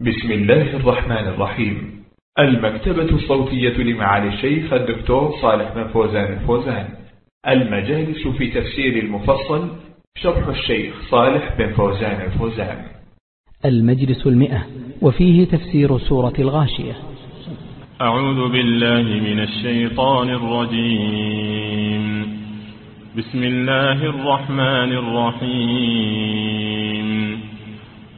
بسم الله الرحمن الرحيم. المكتبة الصوتية لمعالي الشيخ الدكتور صالح بن فوزان الفوزان. المجالس في تفسير المفصل شرح الشيخ صالح بن فوزان الفوزان. المجلس المئة وفيه تفسير سورة الغاشية. أعوذ بالله من الشيطان الرجيم. بسم الله الرحمن الرحيم.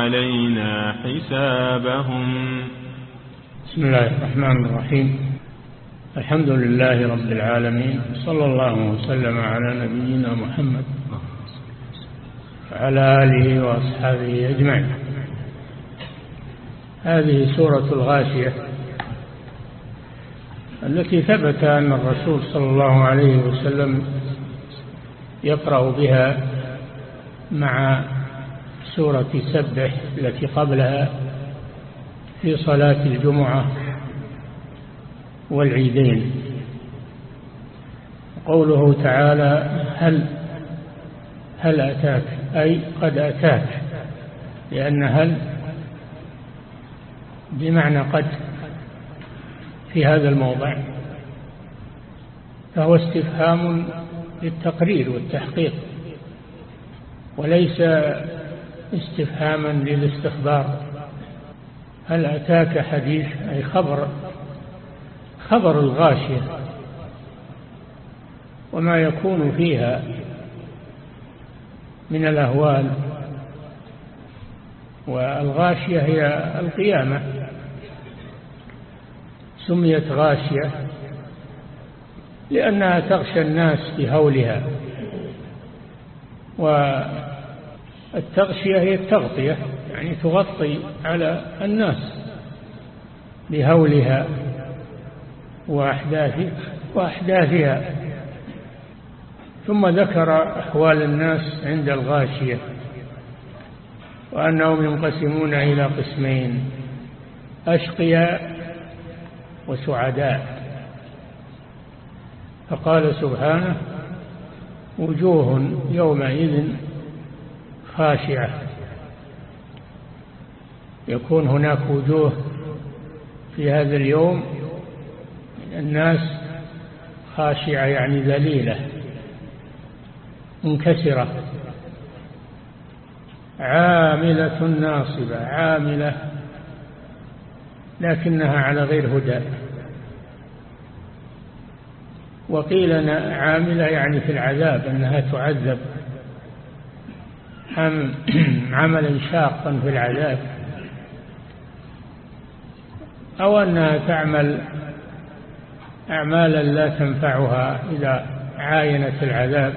علينا حسابهم. بسم الله الرحمن الرحيم. الحمد لله رب العالمين صلى الله وسلم على نبينا محمد وعلى آله وأصحابه أجمعين. هذه سورة الغاشية التي ثبت أن الرسول صلى الله عليه وسلم يقرأ بها مع سورة سبح التي قبلها في صلاة الجمعة والعيدين. قوله تعالى هل هل أتاك؟ أي قد أتاك. لأن هل بمعنى قد في هذا الموضع. فهو استفهام للتقرير والتحقيق. وليس استفهاما للاستخبار. هل أتاك حديث أي خبر خبر الغاشية؟ وما يكون فيها من الأهوال. والغاشية هي القيامة. سميت غاشية لأنها تغشى الناس بهولها. والتغشية هي التغطية يعني تغطي على الناس بهولها وأحداث وأحداثها. ثم ذكر أحوال الناس عند الغاشية وأنهم ينقسمون إلى قسمين أشقياء وسعداء. فقال سبحانه وجوه يومئذ خاشعة. يكون هناك وجوه في هذا اليوم الناس خاشعة يعني ذليلة منكسرة عاملة ناصبة عاملة لكنها على غير هدى. وقيل عاملة يعني في العذاب أنها تعذب. عملا شاقا في العذاب؟ أو أنها تعمل أعمالا لا تنفعها إذا عاينت العذاب.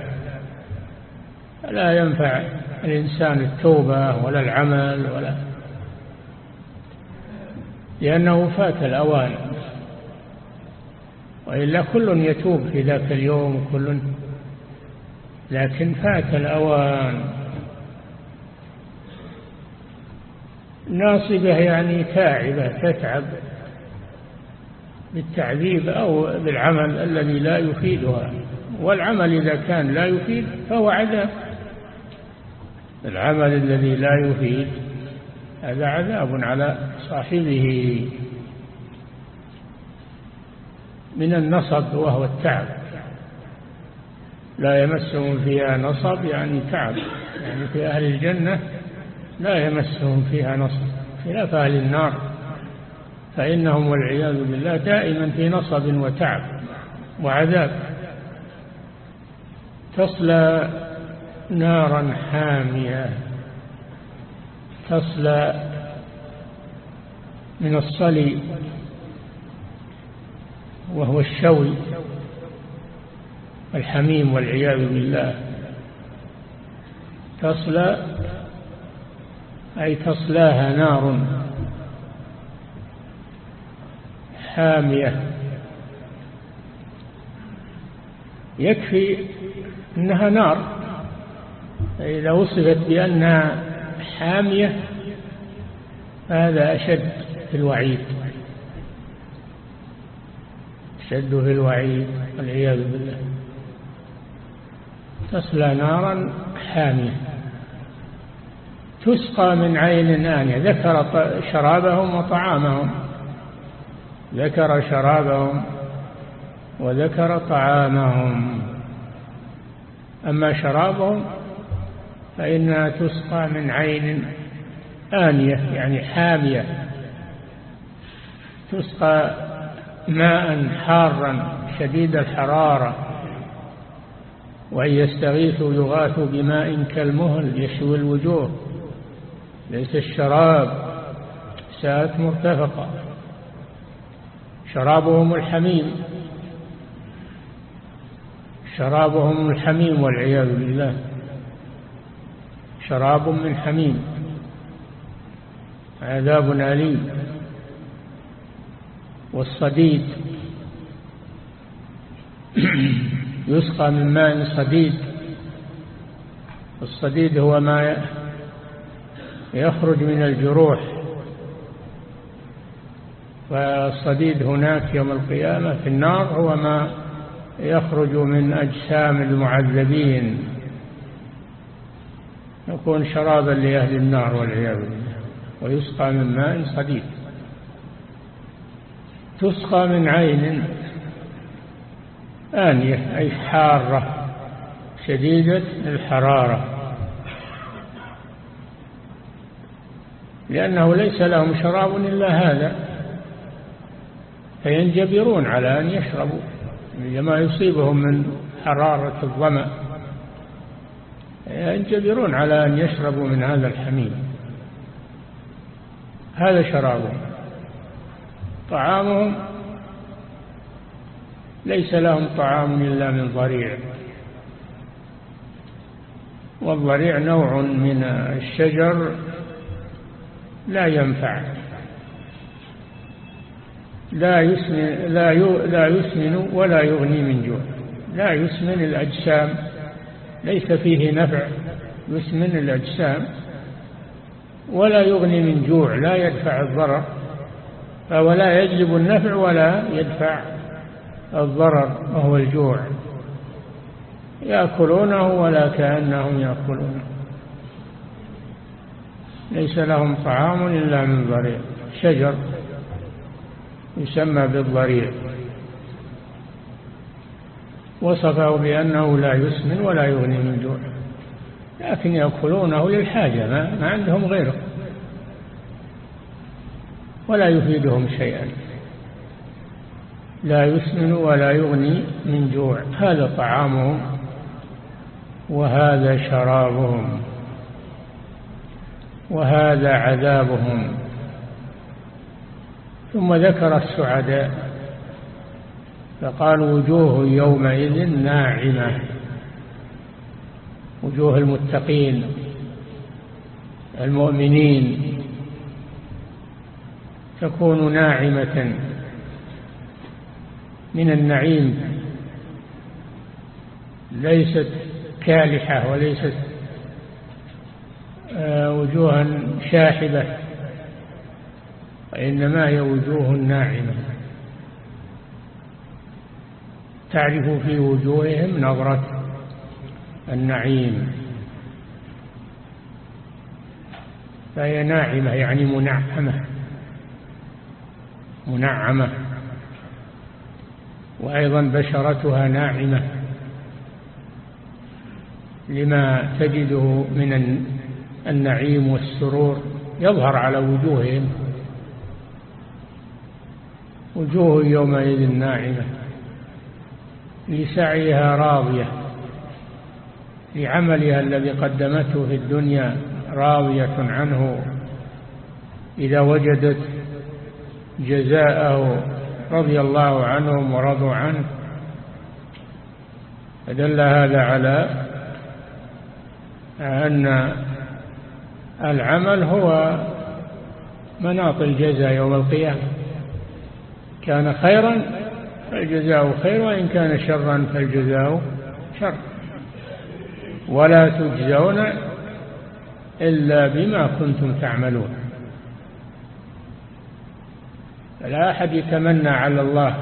لا ينفع الإنسان التوبة ولا العمل ولا لأنه فات الأوان. وإلا كل يتوب في ذاك اليوم كل لكن فات الأوان. ناصبة يعني تاعبة تتعب بالتعذيب أو بالعمل الذي لا يفيدها. والعمل إذا كان لا يفيد فهو عذاب. العمل الذي لا يفيد هذا عذاب على صاحبه. من النصب وهو التعب. لا يمسهم فيها نصب يعني تعب يعني في أهل الجنة لا يمسهم فيها نصب خلاف أهل النار. فإنهم والعياذ بالله دائما في نصب وتعب وعذاب. تصلى نارا حامية تصلى من الصلي وهو الشوي الحميم والعياذ بالله. تصلى أي تصلاها نار حامية. يكفي أنها نار. إذا وصفت بأنها حامية هذا أشد في الوعيد. أشد في الوعيد والعياذ بالله. تصلى نارا حامية. تسقى من عين آنية ذكر شرابهم وطعامهم. ذكر شرابهم وذكر طعامهم. أما شرابهم فإنها تسقى من عين آنية يعني حامية. تسقى ماء حارا شديد الحرارة. وأن يستغيثوا يغاثوا بماء كالمهل يشوي الوجوه. ليس الشراب. ساءت مرتفقة. شرابهم الحميم. شرابهم الحميم والعياذ بالله. شراب من حميم. عذاب أليم. والصديد. يسقى من ماء صديد. الصديد هو ما يخرج من الجروح. فالصديد هناك يوم القيامة في النار هو ما يخرج من أجسام المعذبين. يكون شرابا لأهل النار والعياذ بالله ويسقى من ماء صديد. تسقى من عين آنية أي حارة شديدة الحرارة لأنه ليس لهم شراب إلا هذا. فينجبرون على أن يشربوا لما يصيبهم من حرارة الظمأ. ينجبرون على أن يشربوا من هذا الحميم. هذا شرابهم. طعامهم ليس لهم طعام إلا من ضريع. والضريع نوع من الشجر لا ينفع. لا يسمن, لا لا يسمن ولا يغني من جوع. لا يسمن الأجسام. ليس فيه نفع. يسمن الأجسام. ولا يغني من جوع. لا يدفع الضرر. فهو لا يجلب النفع ولا يدفع الضرر وهو الجوع. يأكلونه ولا كأنهم يأكلونه. ليس لهم طعام إلا من ضريع. شجر يسمى بالضريع. وصفه بأنه لا يسمن ولا يغني من جوع. لكن يأكلونه للحاجة ما, ما عندهم غيره. ولا يفيدهم شيئا. لا يسمن ولا يغني من جوع. هذا طعامهم وهذا شرابهم. وهذا عذابهم. ثم ذكر السعداء فقال وجوه يومئذ ناعمة وجوه المتقين المؤمنين تكون ناعمة من النعيم ليست كالحة وليست وجوها شاحبة وإنما هي وجوه ناعمة. تعرف في وجوههم نظرة النعيم. فهي ناعمة يعني منعمة منعمة. وأيضا بشرتها ناعمة لما تجده من النعيم والسرور يظهر على وجوههم. وجوه يومئذ ناعمة لسعيها راضية لعملها الذي قدمته في الدنيا راضية عنه. إذا وجدت جزاءه رضي الله عنهم ورضوا عنه فدل هذا على أن العمل هو مناط الجزاء يوم القيامة. كان خيرا فالجزاء خير وإن كان شرا فالجزاء شر. ولا تجزون إلا بما كنتم تعملون. فلا أحد يتمنى على الله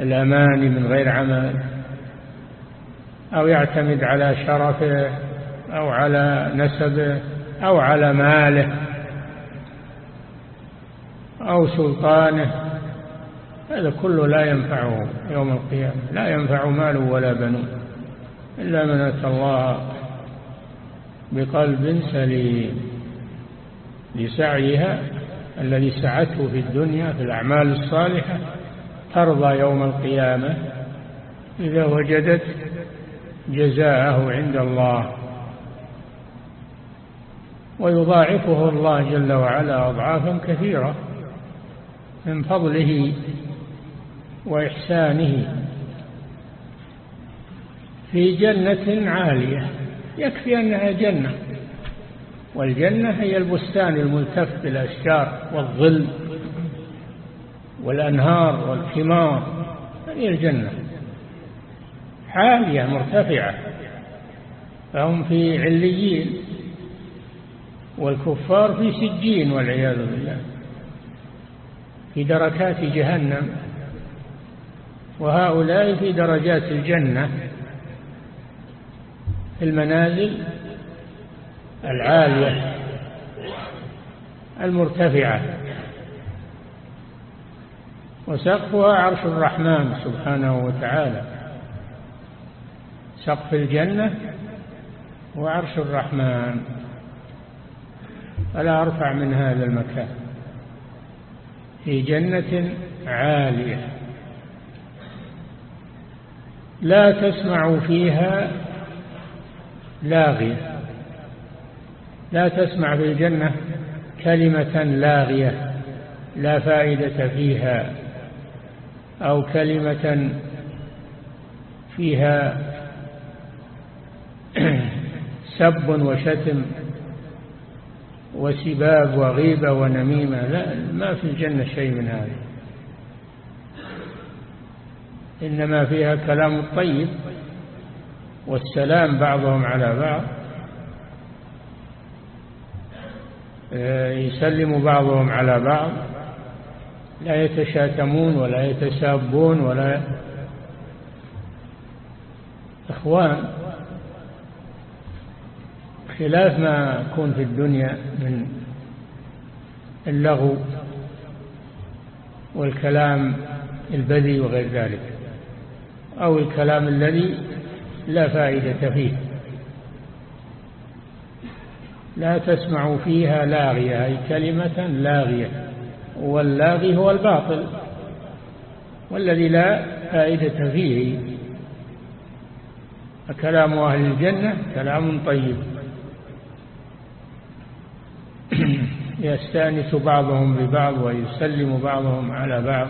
الأمان من غير عمل أو يعتمد على شرفه أو على نسبه. أو على ماله أو سلطانه هذا كله لا ينفعه يوم القيامة لا ينفع مال ولا بنون إلا من أتى الله بقلب سليم لسعيها الذي سعته في الدنيا في الأعمال الصالحة ترضى يوم القيامة إذا وجدت جزاءه عند الله. ويضاعفه الله جل وعلا أضعافا كثيرة من فضله وإحسانه في جنة عالية. يكفي أنها جنة والجنة هي البستان الملتف بالأشجار والظل والأنهار والثمار هذه الجنة عالية مرتفعة فهم في عليين. والكفار في سجين والعياذ بالله في دركات جهنم وهؤلاء في درجات الجنة في المنازل العالية المرتفعة. وسقفها عرش الرحمن سبحانه وتعالى. سقف الجنة وعرش الرحمن. فلا أرفع من هذا المكان. في جنة عالية. لا تسمع فيها لاغية. لا تسمع في الجنة كلمة لاغية. لا فائدة فيها. أو كلمة فيها سب وشتم. وسباب وغيبة ونميمة. لا ما في الجنة شيء من هذا. إنما فيها كلام الطيب والسلام بعضهم على بعض. آه، يسلم بعضهم على بعض. لا يتشاتمون ولا يتسابون ولا إخوان. خلاف ما يكون في الدنيا من اللغو والكلام البذي وغير ذلك أو الكلام الذي لا فائدة فيه. لا تسمع فيها لاغية أي كلمة لاغية واللاغي هو الباطل والذي لا فائدة فيه. فكلام أهل الجنة كلام طيب. يستأنس بعضهم ببعض ويسلم بعضهم على بعض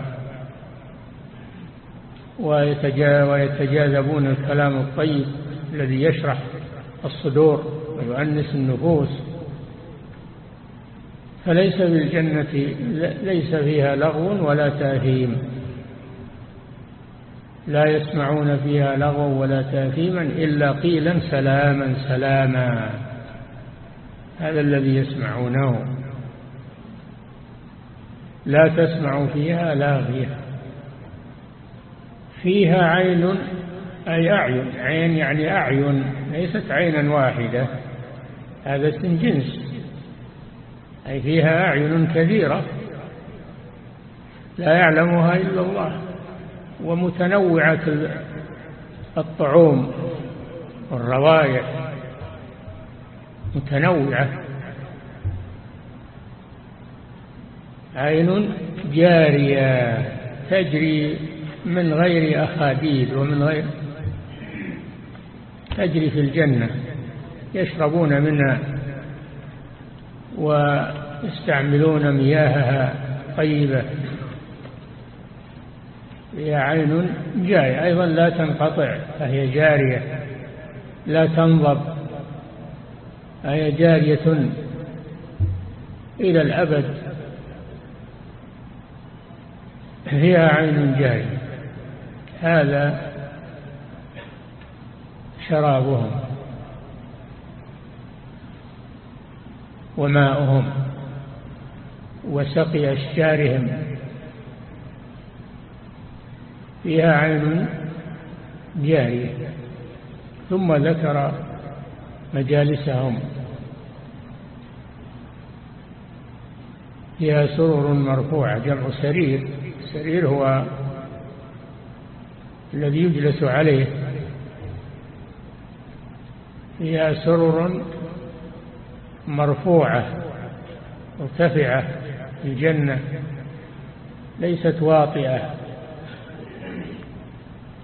ويتجاذبون الكلام الطيب الذي يشرح الصدور ويؤنس النفوس. فليس في الجنة ليس فيها لغو ولا تاثيم. لا يسمعون فيها لغوا ولا تاثيما إلا قيلا سلاما سلاما. هذا الذي يسمعونه. لا تسمع فيها لاغية. فيها عين أي أعين عين يعني أعين ليست عينا واحدة هذا اسم جنس. أي فيها أعين كثيرة لا يعلمها إلا الله ومتنوعة الطعوم والروائح متنوعة. عين جارية تجري من غير أخاديد ومن غير تجري في الجنة يشربون منها ويستعملون مياهها طيبة. هي عين جارية أيضا لا تنقطع فهي جارية لا تنضب فهي جارية إلى الأبد. فيها عين جارية هذا شرابهم وماؤهم وسقي أشجارهم. فيها عين جارية. ثم ذكر مجالسهم. فيها سرر مرفوعة جمع سرير. السرير هو الذي يجلس عليه. فيها سرر مرفوعة مرتفعة في الجنة ليست واطئة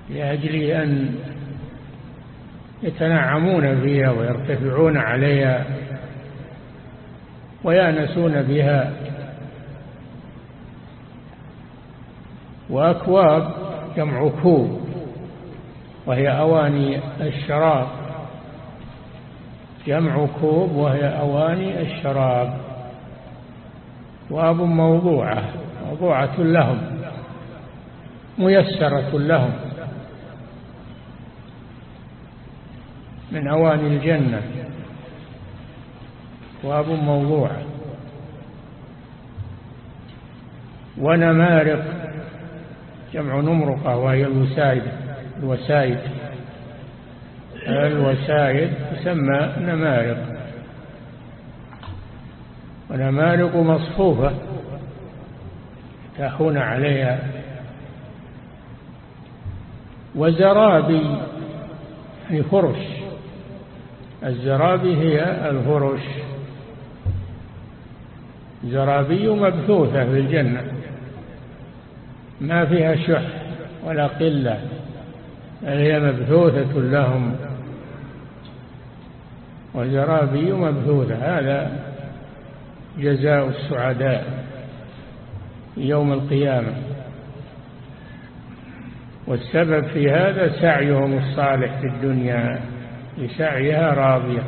لأجل أن يتنعمون فيها ويرتفعون عليها ويأنسون بها. وأكواب جمع كوب وهي أواني الشراب. جمع كوب وهي أواني الشراب. وأب موضوعة موضوعة لهم ميسرة لهم. من أواني الجنة. وأب موضوعة. ونمارق جمع نمرقة وهي الوسائد الوسائد الوسائد تسمى نمارق. ونمارق مصفوفة. تاخون عليها. وزرابي يعني فرش. الزرابي هي الفرش. زرابي مبثوثة في الجنة. ما فيها شح ولا قلة بل هي مبثوثة لهم. وزرابي مبثوثة هذا جزاء السعداء يوم القيامة. والسبب في هذا سعيهم الصالح في الدنيا لسعيها راضية.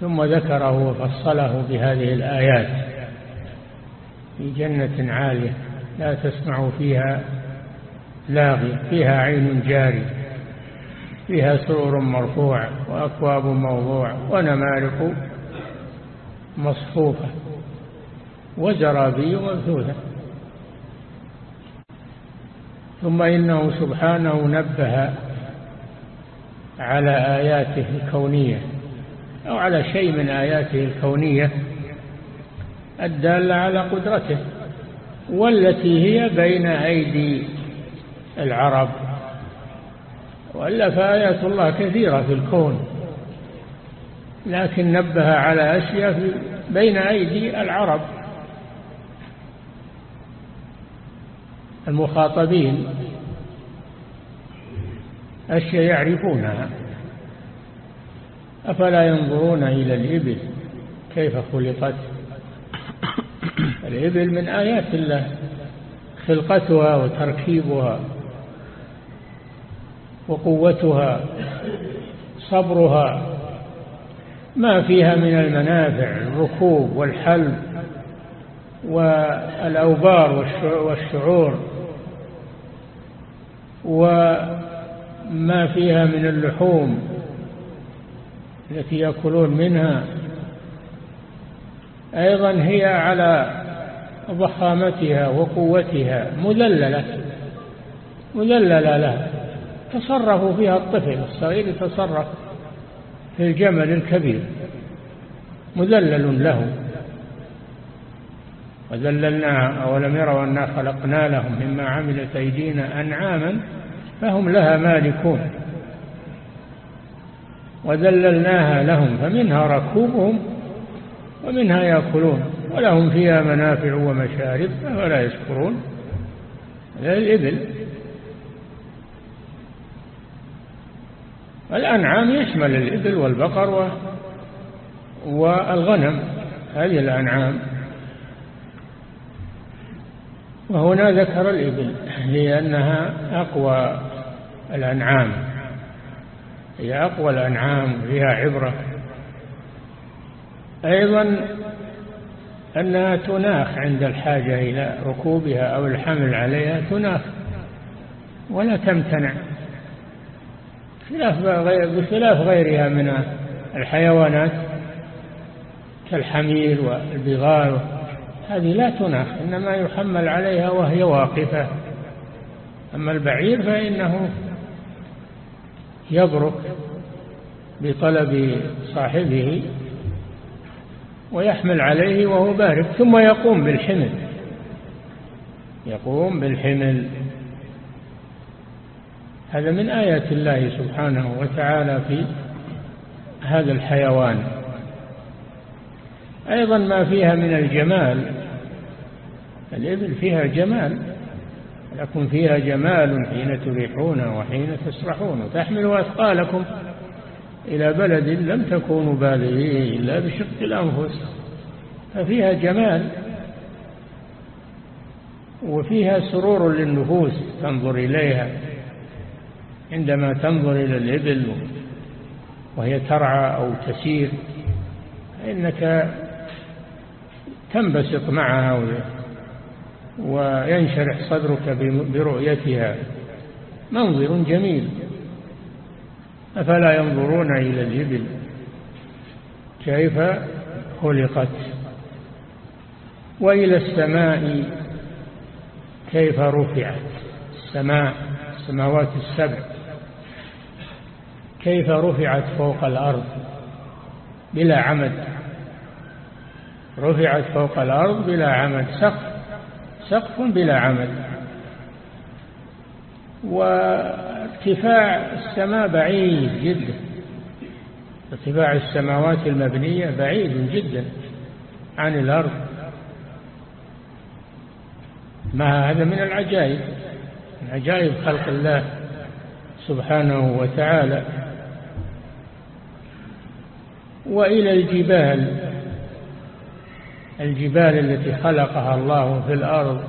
ثم ذكره وفصله بهذه الآيات في جنة عالية. لا تسمع فيها لاغي فيها عين جاري فيها سرور مرفوع وأكواب موضوع ونمارق مصفوفة وزرابي مبثوثة ثم إنه سبحانه نبه على آياته الكونية أو على شيء من آياته الكونية الدالة على قدرته. والتي هي بين أيدي العرب وإلا فآيات الله كثيرة في الكون لكن نبه على أشياء بين أيدي العرب. المخاطبين أشياء يعرفونها أفلا ينظرون إلى الإبل كيف خلقت؟ الإبل من آيات الله خلقتها وتركيبها وقوتها صبرها ما فيها من المنافع الركوب والحلب والأوبار والشعور وما فيها من اللحوم التي يأكلون منها. أيضا هي على ضخامتها وقوتها مذللة مذللة لها تصرفوا فيها الطفل الصغير يتصرف في الجمل الكبير. مذلل له. وذللناها أولم يروا أنا خلقنا لهم مما عملت أيدينا أنعاما فهم لها مالكون. وذللناها لهم فمنها ركوبهم ومنها يأكلون. ولهم فيها منافع ومشارب ولا يشكرون. هذا الإبل. الأنعام يشمل الإبل والبقر والغنم هذه الأنعام. وهنا ذكر الإبل لأنها أقوى الأنعام. هي أقوى الأنعام فيها عبرة. أيضا أنها تناخ عند الحاجة إلى ركوبها أو الحمل عليها تناخ ولا تمتنع. بخلاف غيرها من الحيوانات كالحمير والبغال هذه لا تناخ إنما يحمل عليها وهي واقفة. أما البعير فإنه يبرك بطلب صاحبه ويحمل عليه وهو بارد ثم يقوم بالحمل. يقوم بالحمل. هذا من آيات الله سبحانه وتعالى في هذا الحيوان. أيضا ما فيها من الجمال الإبل فيها جمال لكم فيها جمال حين تريحون وحين تسرحون وتحملوا أثقالكم. إلى بلد لم تكونوا بالغيه إلا بشق الأنفس. ففيها جمال وفيها سرور للنفوس تنظر إليها. عندما تنظر إلى الإبل وهي ترعى أو تسير فإنك تنبسط معها وينشرح صدرك برؤيتها. منظر جميل. أفلا ينظرون إلى الإبل كيف خلقت؟ وإلى السماء كيف رفعت؟ السماء السماوات السبع. كيف رفعت فوق الأرض؟ بلا عمد. رفعت فوق الأرض بلا عمد. سقف سقف بلا عمد. وارتفاع السماء بعيد جدا. ارتفاع السماوات المبنية بعيد جدا عن الأرض. ما هذا من العجائب؟ من عجائب خلق الله سبحانه وتعالى. وإلى الجبال الجبال التي خلقها الله في الأرض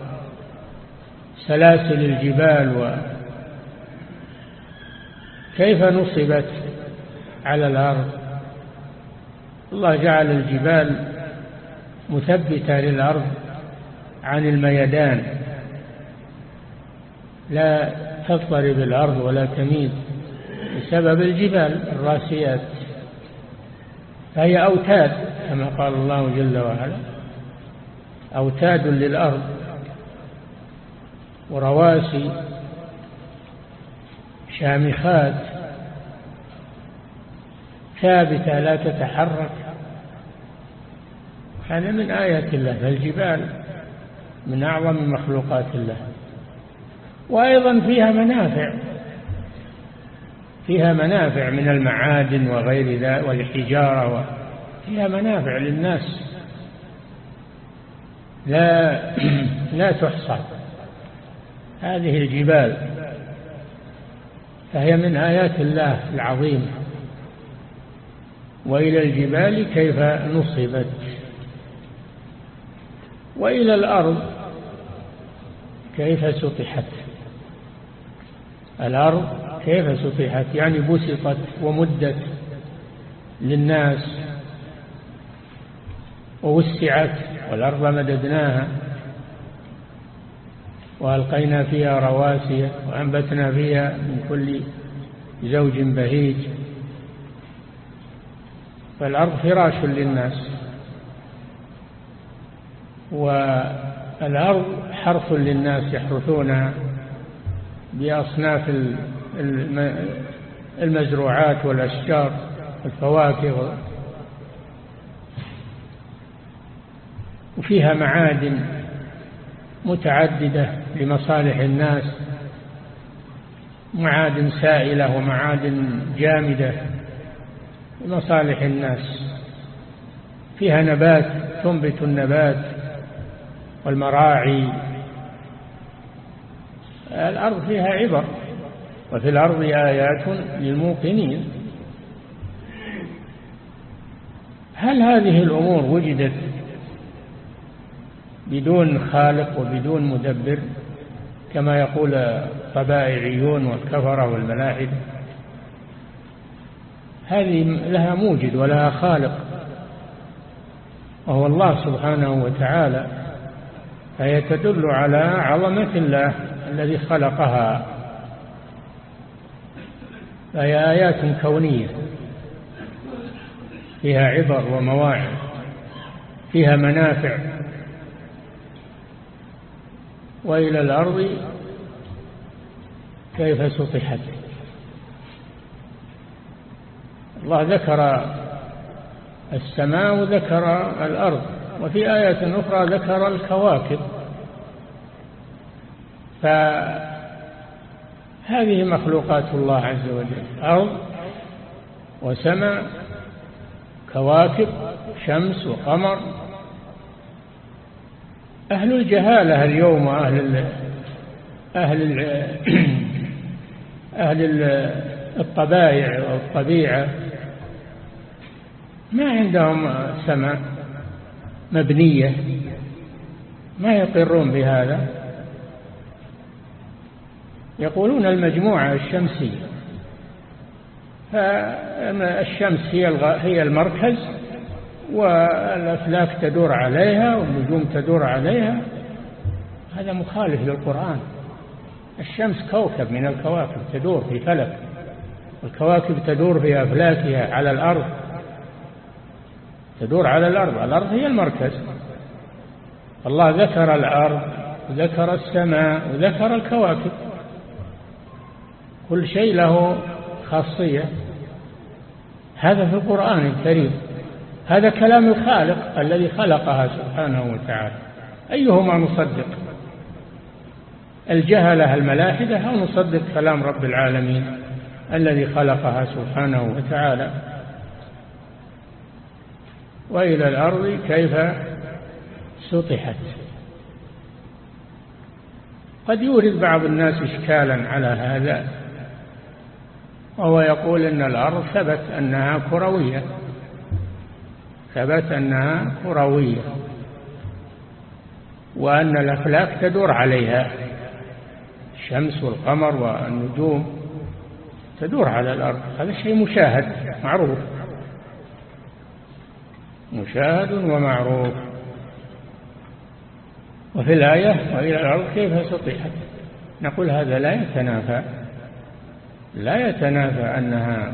سلاسل الجبال كيف نصبت على الأرض؟ الله جعل الجبال مثبتة للأرض عن الميدان لا تضطرب الأرض ولا تميد بسبب الجبال الراسيات. فهي أوتاد كما قال الله جل وعلا أوتاد للأرض ورواسي شامخات ثابتة لا تتحرك. هذا من آيات الله فالجبال من أعظم مخلوقات الله. وأيضا فيها منافع. فيها منافع من المعادن وغير ذلك والحجارة فيها منافع للناس. لا لا تحصى. هذه الجبال. فهي من آيات الله العظيمة وإلى الجبال كيف نصبت؟ وإلى الأرض كيف سطحت؟ الأرض كيف سطحت؟ يعني بسطت ومدت للناس. ووسعت والأرض مددناها. وألقينا فيها رواسي وأنبتنا فيها من كل زوج بهيج. فالأرض فراش للناس والأرض حرث للناس يحرثونها بأصناف المزروعات والأشجار الفواكه وفيها معادن متعددة لمصالح الناس معادن سائلة ومعادن جامدة لمصالح الناس. فيها نبات تنبت النبات والمراعي. الأرض فيها عبر وفي الأرض آيات للموقنين. هل هذه الأمور وجدت بدون خالق وبدون مدبر؟ كما يقول الطبائعيون والكفرة والملاحدة هذه لها موجد ولها خالق وهو الله سبحانه وتعالى فهي تدل على عظمة الله الذي خلقها. فهي آيات كونية فيها عبر ومواعظ فيها منافع وإلى الأرض كيف سطحت. الله ذكر السماء وذكر الأرض وفي آية أخرى ذكر الكواكب. فهذه مخلوقات الله عز وجل أرض وسماء كواكب شمس وقمر. أهل الجهالة اليوم وأهل ال أهل ال أهل الطبائع والطبيعة. ما عندهم سماء مبنية ما يقرون بهذا. يقولون المجموعة الشمسية. فالشمس هي هي المركز. والأفلاك تدور عليها والنجوم تدور عليها. هذا مخالف للقرآن. الشمس كوكب من الكواكب تدور في فلك الكواكب تدور في أفلاكها على الأرض. تدور على الأرض الأرض هي المركز. الله ذكر الأرض وذكر السماء وذكر الكواكب. كل شيء له خاصية. هذا في القرآن الكريم. هذا كلام الخالق الذي خلقها سبحانه وتعالى. أيهما نصدق؟ الجهلة الملاحدة أو نصدق كلام رب العالمين الذي خلقها سبحانه وتعالى؟ وإلى الأرض كيف سطحت؟ قد يورد بعض الناس إشكالا على هذا وهو يقول إن الأرض ثبت أنها كروية. ثبت أنها كروية وأن الأفلاك تدور عليها. الشمس والقمر والنجوم تدور على الأرض. هذا شيء مشاهد معروف. مشاهد ومعروف. وفي الآية وإلى الأرض كيف سطحت؟ نقول هذا لا يتنافى. لا يتنافى أنها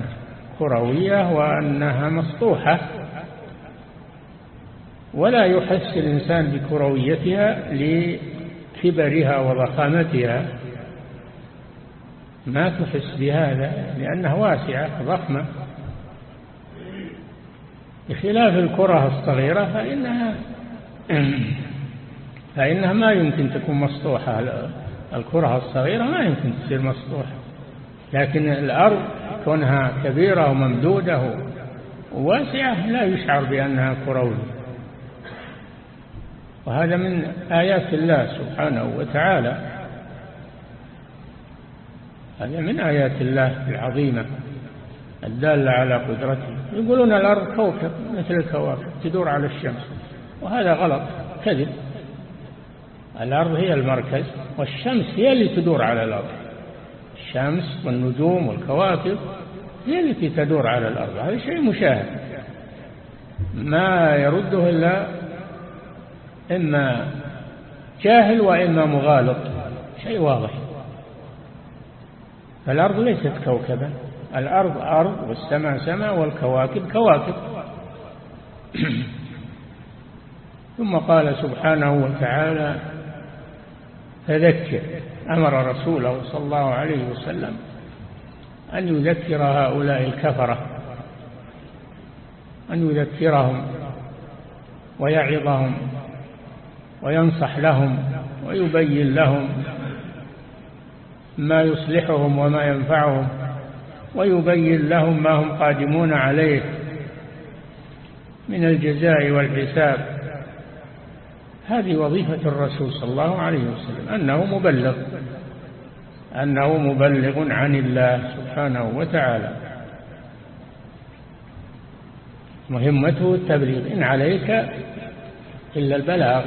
كروية وأنها مسطوحة. ولا يحس الإنسان بكرويتها لكبرها وضخامتها. ما تحس بهذا؟ لأنها واسعة ضخمة. بخلاف الكرة الصغيرة فإنها فإنها ما يمكن تكون مسطوحة الكرة الصغيرة ما يمكن تصير مسطوحة لكن الأرض كونها كبيرة وممدودة وواسعة لا يشعر بأنها كروية. وهذا من آيات الله سبحانه وتعالى. هذا من آيات الله العظيمة الدالة على قدرته. يقولون الأرض كوكب مثل الكواكب تدور على الشمس وهذا غلط كذب. الأرض هي المركز والشمس هي اللي تدور على الأرض. الشمس والنجوم والكواكب هي التي تدور على الأرض هذا شيء مشاهد. ما يرده إلا إما جاهل وإما مغالط. شيء واضح. فالأرض ليست كوكبا. الأرض أرض والسماء سماء والكواكب كواكب. ثم قال سبحانه وتعالى فذكر. أمر رسوله صلى الله عليه وسلم أن يذكر هؤلاء الكفرة. أن يذكرهم ويعظهم. وينصح لهم ويبين لهم ما يصلحهم وما ينفعهم ويبين لهم ما هم قادمون عليه من الجزاء والحساب. هذه وظيفة الرسول صلى الله عليه وسلم أنه مبلغ أنه مبلغ عن الله سبحانه وتعالى. مهمته التبليغ إن عليك إلا البلاغ.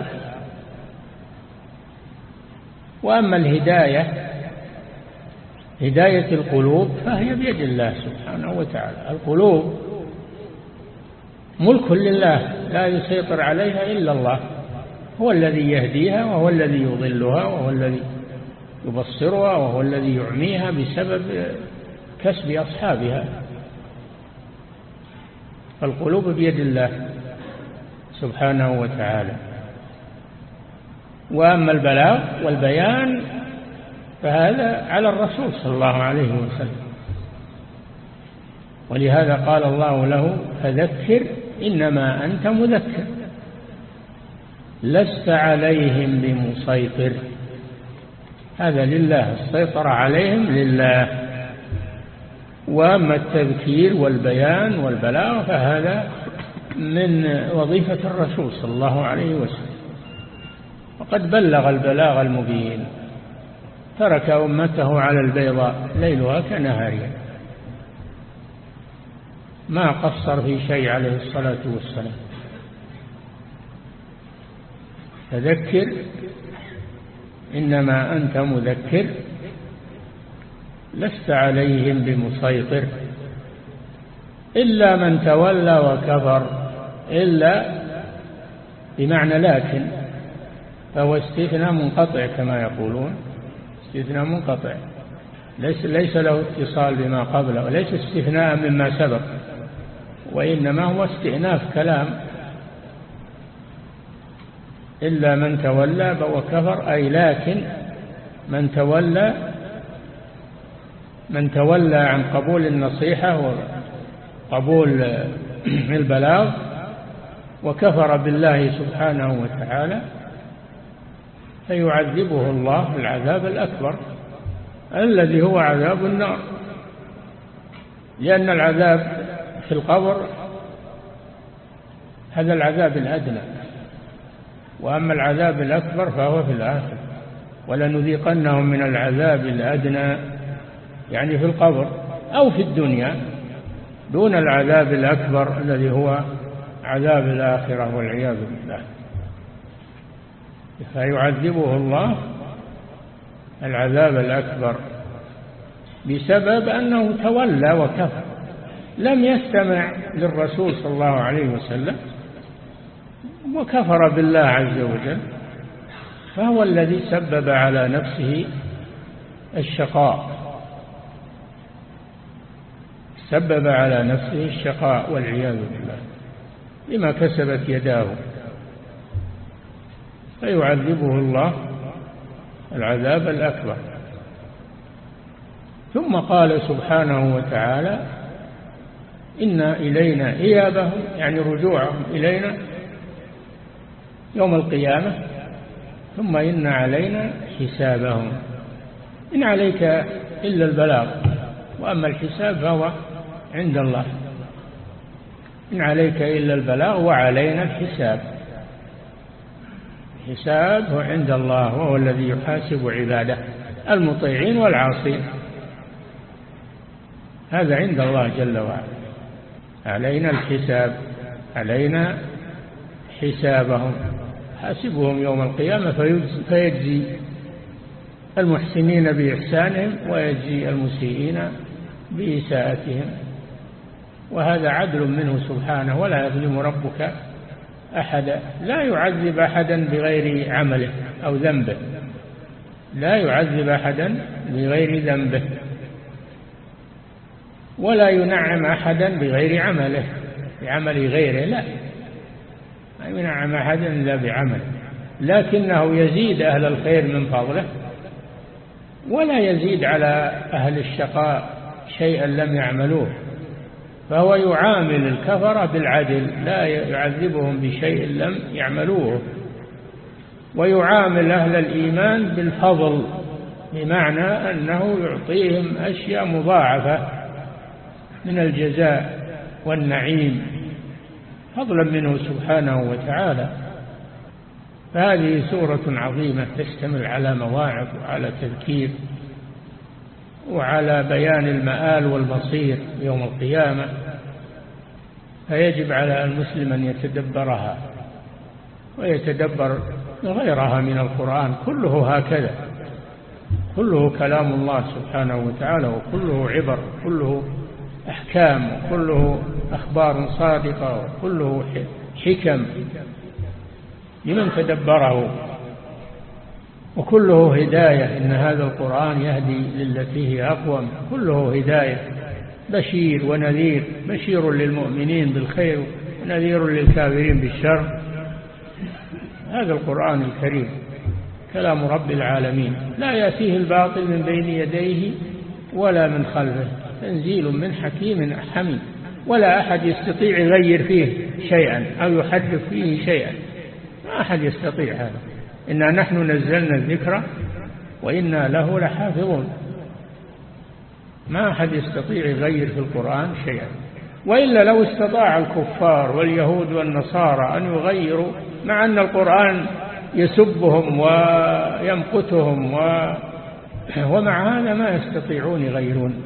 وأما الهداية هداية القلوب فهي بيد الله سبحانه وتعالى. القلوب ملك لله لا يسيطر عليها إلا الله. هو الذي يهديها وهو الذي يضلها وهو الذي يبصرها وهو الذي يعميها بسبب كسب أصحابها. فالقلوب بيد الله سبحانه وتعالى. وأما البلاغ والبيان فهذا على الرسول صلى الله عليه وسلم. ولهذا قال الله له فذكر إنما أنت مذكر. لست عليهم بمسيطر. هذا لله السيطرة عليهم لله. وأما التذكير والبيان والبلاغ فهذا من وظيفة الرسول صلى الله عليه وسلم. وقد بلغ البلاغ المبين. ترك أمته على البيضاء ليلها كنهارها. ما قصر في شيء عليه الصلاة والسلام. فذكر إنما أنت مذكر لست عليهم بمسيطر. إلا من تولى وكفر إلا بمعنى لكن. فهو استثناء منقطع كما يقولون. استثناء منقطع. ليس, ليس له اتصال بما قبله وليس استثناء مما سبق وإنما هو استئناف كلام. إلا من تولى وكفر أي لكن من تولى من تولى عن قبول النصيحة وقبول البلاغ وكفر بالله سبحانه وتعالى فيعذبه الله العذاب الأكبر الذي هو عذاب النار. لأن العذاب في القبر هذا العذاب الأدنى. وأما العذاب الأكبر فهو في الآخر. ولنذيقنهم من العذاب الأدنى يعني في القبر أو في الدنيا دون العذاب الأكبر الذي هو عذاب الآخرة والعياذ بالله. فيعذبه الله العذاب الأكبر بسبب أنه تولى وكفر. لم يستمع للرسول صلى الله عليه وسلم وكفر بالله عز وجل فهو الذي سبب على نفسه الشقاء. سبب على نفسه الشقاء والعياذ بالله لما كسبت يداه. فيعذبه الله العذاب الأكبر. ثم قال سبحانه وتعالى إن إلينا إيابهم يعني رجوعهم إلينا يوم القيامة ثم إن علينا حسابهم. إن عليك إلا البلاغ وأما الحساب فهو عند الله. إن عليك إلا البلاغ وعلينا الحساب. الحساب هو عند الله وهو الذي يحاسب عباده المطيعين والعاصين. هذا عند الله جل وعلا. علينا الحساب علينا حسابهم. حاسبهم يوم القيامة فيجزي المحسنين بإحسانهم ويجزي المسيئين بإساءتهم. وهذا عدل منه سبحانه ولا يظلم ربك أحدا لا يعذب أحدا بغير عمله أو ذنبه. لا يعذب أحدا بغير ذنبه. ولا ينعم أحدا بغير عمله بعمل غيره لا. ما ينعم أحدا إلا بعمله. لكنه يزيد أهل الخير من فضله ولا يزيد على أهل الشقاء شيئا لم يعملوه. فهو يعامل الكفر بالعدل لا يعذبهم بشيء لم يعملوه. ويعامل أهل الإيمان بالفضل بمعنى أنه يعطيهم أشياء مضاعفة من الجزاء والنعيم فضلا منه سبحانه وتعالى. فهذه سورة عظيمة تشتمل على مواعظ وعلى تذكير. وعلى بيان المآل والمصير يوم القيامة فيجب على المسلم أن يتدبرها ويتدبر غيرها من القرآن كله هكذا كله كلام الله سبحانه وتعالى وكله عبر كله أحكام وكله أخبار صادقة وكله حكم لمن تدبره. وكله هداية إن هذا القرآن يهدي للتي هي أقوم. كله هداية. بشير ونذير. بشير للمؤمنين بالخير ونذير للكافرين بالشر. هذا القرآن الكريم. كلام رب العالمين. لا يأتيه الباطل من بين يديه ولا من خلفه. تنزيل من حكيم حميد. ولا أحد يستطيع يغير فيه شيئا أو يحدث فيه شيئا. ما أحد يستطيع هذا. إنا نحن نزلنا الذكر وإنا له لحافظون. ما أحد يستطيع يغير في القرآن شيئا. وإلا لو استطاع الكفار واليهود والنصارى أن يغيروا مع أن القرآن يسبهم ويمقتهم و... ومع هذا ما يستطيعون يغيرون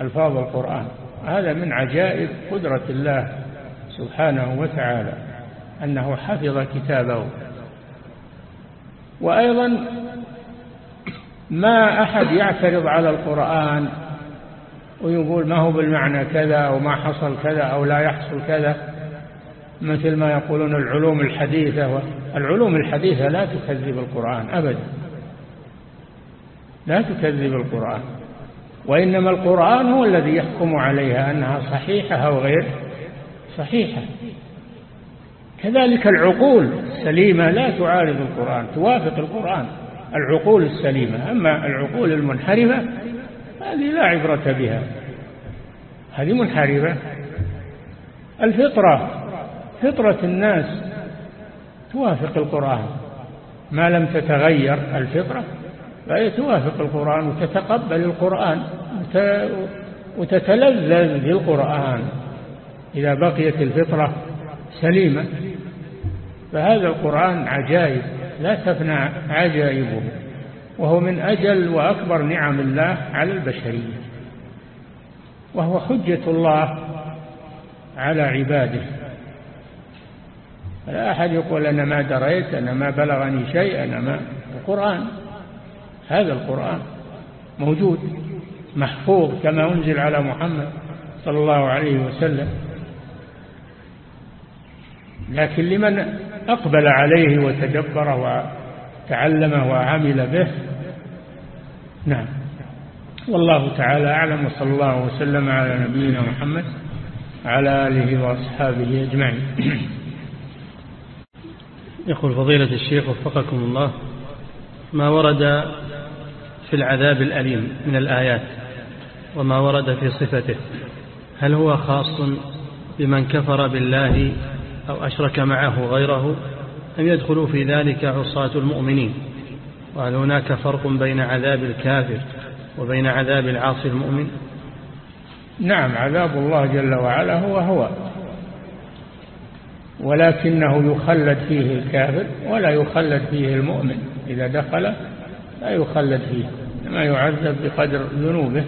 ألفاظ القرآن. هذا من عجائب قدرة الله سبحانه وتعالى أنه حفظ كتابه. وأيضا ما أحد يعترض على القرآن ويقول ما هو بالمعنى كذا أو ما حصل كذا أو لا يحصل كذا مثل ما يقولون العلوم الحديثة العلوم الحديثة لا تكذب القرآن أبدا. لا تكذب القرآن. وإنما القرآن هو الذي يحكم عليها أنها صحيحة أو غير صحيحة. كذلك العقول السليمة لا تعارض القرآن توافق القرآن. العقول السليمة أما العقول المنحرفة هذه لا عبرة بها. هذه منحرفة. الفطرة فطرة الناس توافق القرآن. ما لم تتغير الفطرة فهي توافق القرآن وتتقبل القرآن وتتلذذ بالقرآن. إذا بقيت الفطرة سليمة. فهذا القرآن عجائب لا تفنى عجائبه وهو من أجل وأكبر نعم الله على البشرية وهو حجة الله على عباده. لا أحد يقول أنا ما دريت أنا ما بلغني شيء أنا ما القرآن هذا القرآن موجود محفوظ كما أنزل على محمد صلى الله عليه وسلم. لكن لمن أقبل عليه وتدبر وتعلم وعمل به نعم. والله تعالى أعلم وصلى الله وسلم على نبينا محمد على آله وأصحابه أجمعين. يقول فضيلة الشيخ وفقكم الله ما ورد في العذاب الأليم من الآيات وما ورد في صفته هل هو خاص بمن كفر بالله أو أشرك معه غيره أم يدخل في ذلك عصاة المؤمنين؟ وهل هناك فرق بين عذاب الكافر وبين عذاب العاصي المؤمن؟ نعم عذاب الله جل وعلا هو هو ولكنه يخلد فيه الكافر ولا يخلد فيه المؤمن. إذا دخل لا يخلد فيه ما يعذب بقدر ذنوبه.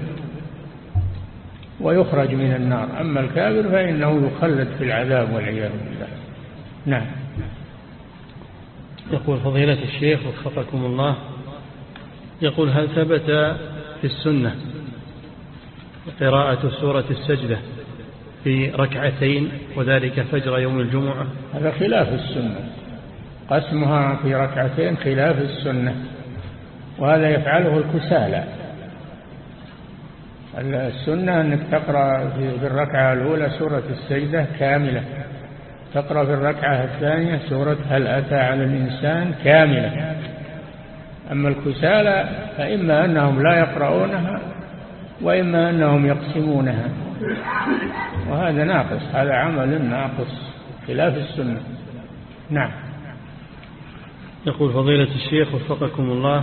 ويخرج من النار. أما الكافر فإنه يخلد في العذاب والعياذ بالله. نعم. يقول فضيلة الشيخ وفقكم الله يقول هل ثبت في السنة قراءة سورة السجدة في ركعتين وذلك فجر يوم الجمعة؟ هذا خلاف السنة. قسمها في ركعتين خلاف السنة وهذا يفعله الكسالى. السنة أنك تقرأ في الركعة الأولى سورة السجدة كاملة. تقرأ في الركعة الثانية سورة هل أتى على الإنسان كاملة. أما الكسالى فإما أنهم لا يقرؤونها وإما أنهم يقسمونها. وهذا ناقص هذا عمل ناقص خلاف السنة. نعم. يقول فضيلة الشيخ وفقكم الله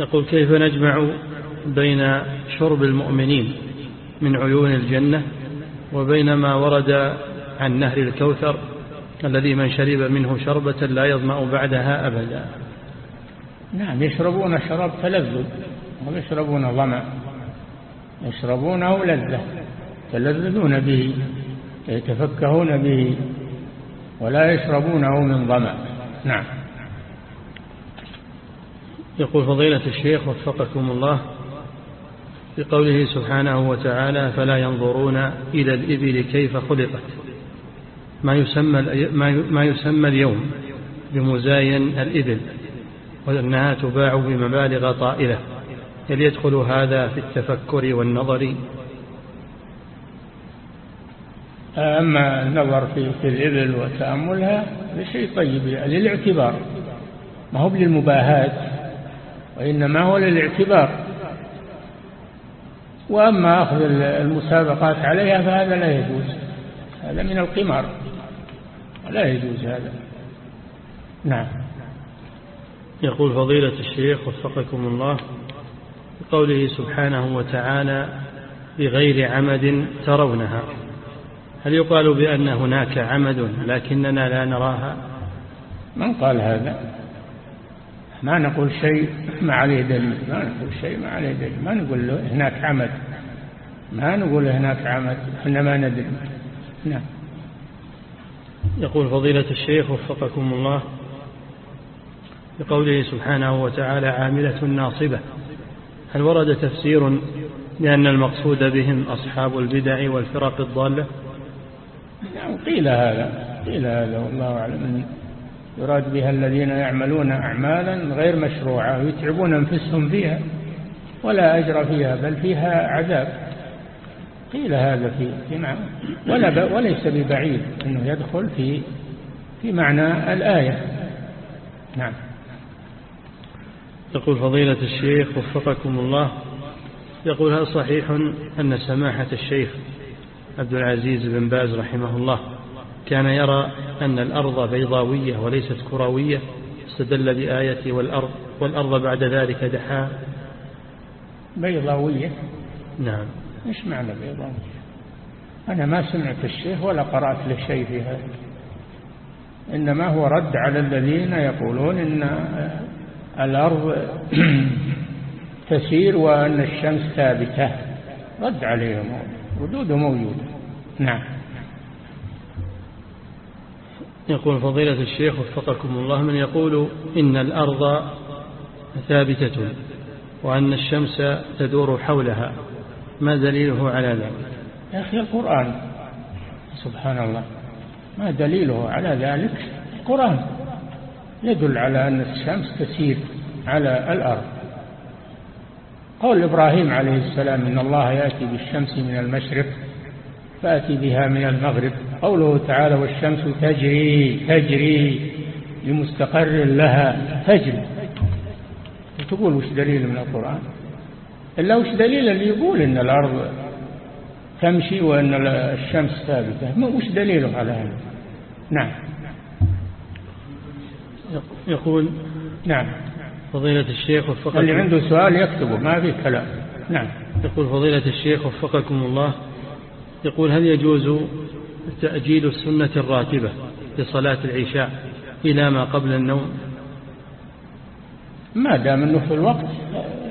يقول كيف نجمع بين شرب المؤمنين من عيون الجنة وبين ما ورد عن نهر الكوثر الذي من شرب منه شربة لا يظمأ بعدها أبدا. نعم يشربون شراب تلذذ ويشربون ظمأ يشربونه لذة يتلذذون به يتفكهون به ولا يشربونه من ظمأ. نعم. يقول فضيلة الشيخ وفقكم الله في قوله سبحانه وتعالى فلا ينظرون إلى الإبل كيف خلقت. ما يسمى, ما يسمى اليوم بمزاين الإبل وأنها تباع بمبالغ طائلة. هل يدخل هذا في التفكر والنظر؟ أما النظر في, في الإبل وتأملها شيء طيب للاعتبار. ما هو للمباهات وإنما هو للاعتبار. وأما أخذ المسابقات عليها فهذا لا يجوز. هذا من القمار. لا يجوز هذا. نعم. يقول فضيلة الشيخ وفقكم الله بقوله سبحانه وتعالى بغير عمد ترونها. هل يقال بأن هناك عمد لكننا لا نراها؟ من قال هذا؟ ما نقول شيء ما عليه دليل. ما نقول شيء ما عليه دليل. ما نقول هناك عمد. ما نقول هناك عمد. إحنا ما ندري. نعم. يقول فضيلة الشيخ وفقكم الله بقوله سبحانه وتعالى عاملة ناصبة. هل ورد تفسير لأن المقصود بهم أصحاب البدع والفرق الضالة؟ نعم قيل هذا. قيل هذا والله أعلم. يراد بها الذين يعملون أعمالا غير مشروعة ويتعبون أنفسهم فيها ولا أجر فيها بل فيها عذاب. قيل هذا في في معنى. ولا وليس ببعيد أنه يدخل في في معنى الآية. نعم. يقول فضيلة الشيخ وفقكم الله يقول هل صحيح أن سماحة الشيخ عبد العزيز بن باز رحمه الله كان يرى أن الأرض بيضاوية وليست كروية استدل بآية والأرض والأرض بعد ذلك دحاها بيضاوية؟ نعم. إيش معنى بيضاوية؟ أنا ما سمعت الشيخ ولا قرأت له شيء في هذا. إنما هو رد على الذين يقولون إن الأرض تسير وأن الشمس ثابتة. رد عليهم. ردوده موجودة. نعم. يقول فضيلة الشيخ وفقكم الله من يقول إن الأرض ثابتة وأن الشمس تدور حولها ما دليله على ذلك؟ يا أخي القرآن سبحان الله ما دليله على ذلك؟ القرآن يدل على أن الشمس تسير على الأرض. قول إبراهيم عليه السلام إن الله يأتي بالشمس من المشرق فأتي بها من المغرب. قوله تعالى والشمس تجري تجري لمستقر لها تجري. تقول وش دليل من القرآن؟ إلا وش دليل اللي يقول إن الأرض تمشي وأن الشمس ثابتة؟ وش دليله على هذا؟ نعم. يقول نعم. فضيلة الشيخ وفقكم اللي عنده سؤال يكتبه ما في كلام. نعم. يقول فضيلة الشيخ وفقكم الله يقول هل يجوز تأجيل السنة الراتبة لصلاة العشاء إلى ما قبل النوم؟ ما دام أنه في الوقت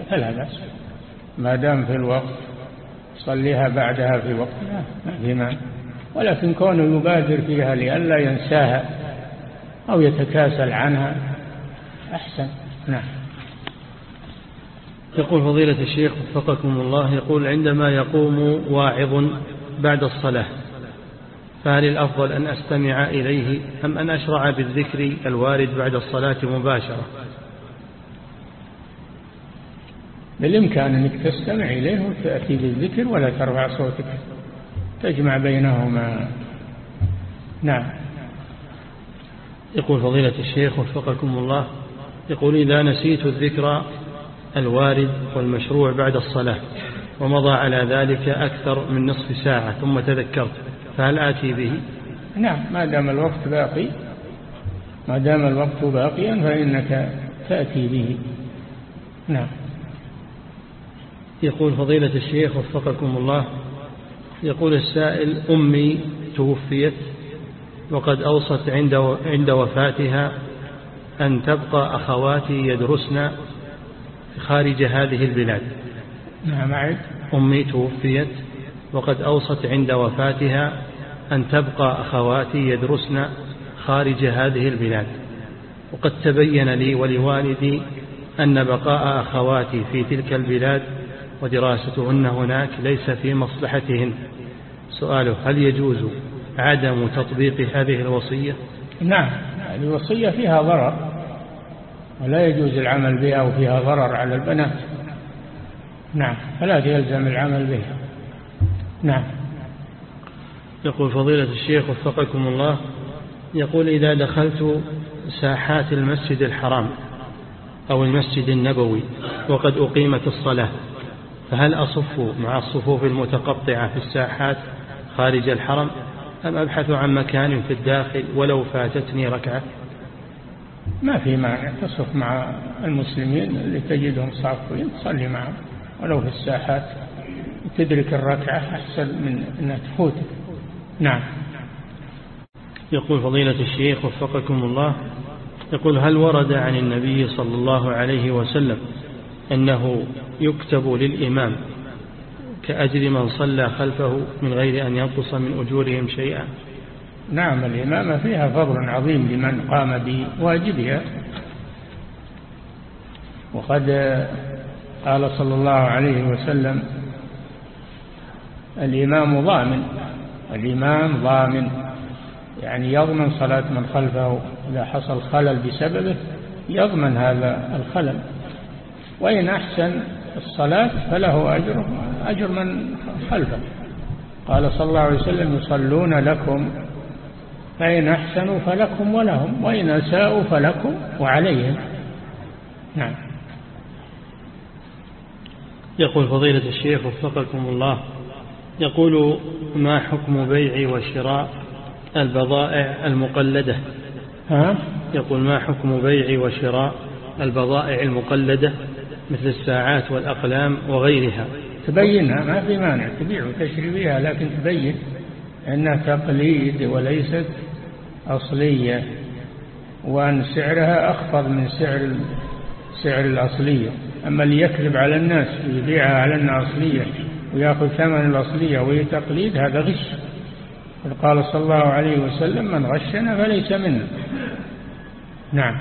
فلا بأس. ما دام في الوقت صليها بعدها في وقتها ما في ولكن كونه يبادر فيها لئلا ينساها أو يتكاسل عنها أحسن. نعم. يقول فضيلة الشيخ وفقكم الله يقول عندما يقوم واعظ بعد الصلاة فهل الأفضل أن أستمع إليه أم أن أشرع بالذكر الوارد بعد الصلاة مباشرة؟ بالإمكان أنك تستمع إليه وتأتي بالذكر ولا ترفع صوتك تجمع بينهما. نعم. يقول فضيلة الشيخ وفقكم الله يقول إذا نسيت الذكر الوارد والمشروع بعد الصلاة ومضى على ذلك أكثر من نصف ساعة ثم تذكرت فهل آتي به؟ نعم ما دام الوقت باقي ما دام الوقت باقيا فإنك تأتي به. نعم. يقول فضيلة الشيخ وفقكم الله يقول السائل أمي توفيت وقد أوصت عند عند وفاتها أن تبقى أخواتي يدرسن خارج هذه البلاد. نعم عد أمي توفيت وقد أوصت عند وفاتها أن تبقى أخواتي يدرسن خارج هذه البلاد. وقد تبين لي ولوالدي أن بقاء أخواتي في تلك البلاد ودراستهن هناك ليس في مصلحتهن. سؤاله هل يجوز عدم تطبيق هذه الوصية؟ نعم الوصية فيها ضرر ولا يجوز العمل بها وفيها ضرر على البنات. نعم. فلا يلزم العمل بها نعم. يقول فضيلة الشيخ وفقكم الله يقول إذا دخلت ساحات المسجد الحرام أو المسجد النبوي وقد أقيمت الصلاة فهل أصف مع الصفوف المتقطعة في الساحات خارج الحرم؟ أم أبحث عن مكان في الداخل ولو فاتتني ركعة؟ ما في مانع. تصف مع المسلمين اللي تجدهم صافين تصلي معهم. ولو في الساحات تدرك الركعة أحسن من أنها تفوتك نعم. يقول فضيلة الشيخ وفقكم الله يقول هل ورد عن النبي صلى الله عليه وسلم أنه يكتب للإمام كأجر من صلى خلفه من غير أن ينقص من أجورهم شيئا؟ نعم الإمامة فيها فضل عظيم لمن قام بواجبها. وقد قال صلى الله عليه وسلم الإمام ضامن الإمام ضامن يعني يضمن صلاة من خلفه إذا حصل خلل بسببه يضمن هذا الخلل. وإن أحسن الصلاة فله أجر أجر من خلفه. قال صلى الله عليه وسلم يصلون لكم فإن أحسنوا فلكم ولهم وإن أساءوا فلكم وعليهم. نعم. يقول فضيلة الشيخ وفقكم الله يقول ما حكم بيع وشراء البضائع المقلدة؟ ها؟ يقول ما حكم بيع وشراء البضائع المقلدة مثل الساعات والأقلام وغيرها؟ تبينها ما في مانع تبيع وتشري بها لكن تبين أنها تقليد وليست أصلية وأن سعرها أخفض من سعر سعر الأصلية. أما اللي يكذب على الناس يبيعها على أنها أصلية ويأخذ ثمن الأصلية وهي تقليد هذا غش. قال صلى الله عليه وسلم من غشنا فليس منا. نعم.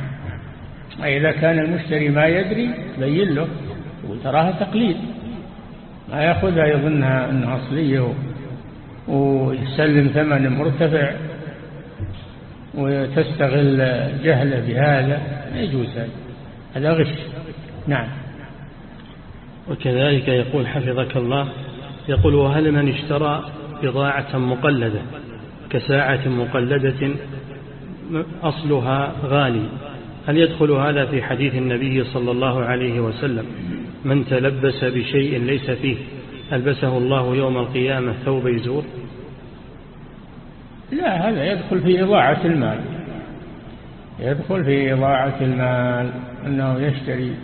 إذا كان المشتري ما يدري بين له وتراها تقليد. ما يأخذها يظنها أنها أصلية ويسلم ثمن مرتفع وتستغل جهله بهذا. يجوز هذا. هذا غش. نعم. وكذلك يقول حفظك الله يقول وهل من اشترى بضاعة مقلدة كساعة مقلدة أصلها غالي؟ هل يدخل هذا في حديث النبي صلى الله عليه وسلم؟ من تلبس بشيء ليس فيه ألبسه الله يوم القيامة ثوب يزور؟ لا هذا يدخل في إضاعة المال يدخل في إضاعة المال أنه يشتري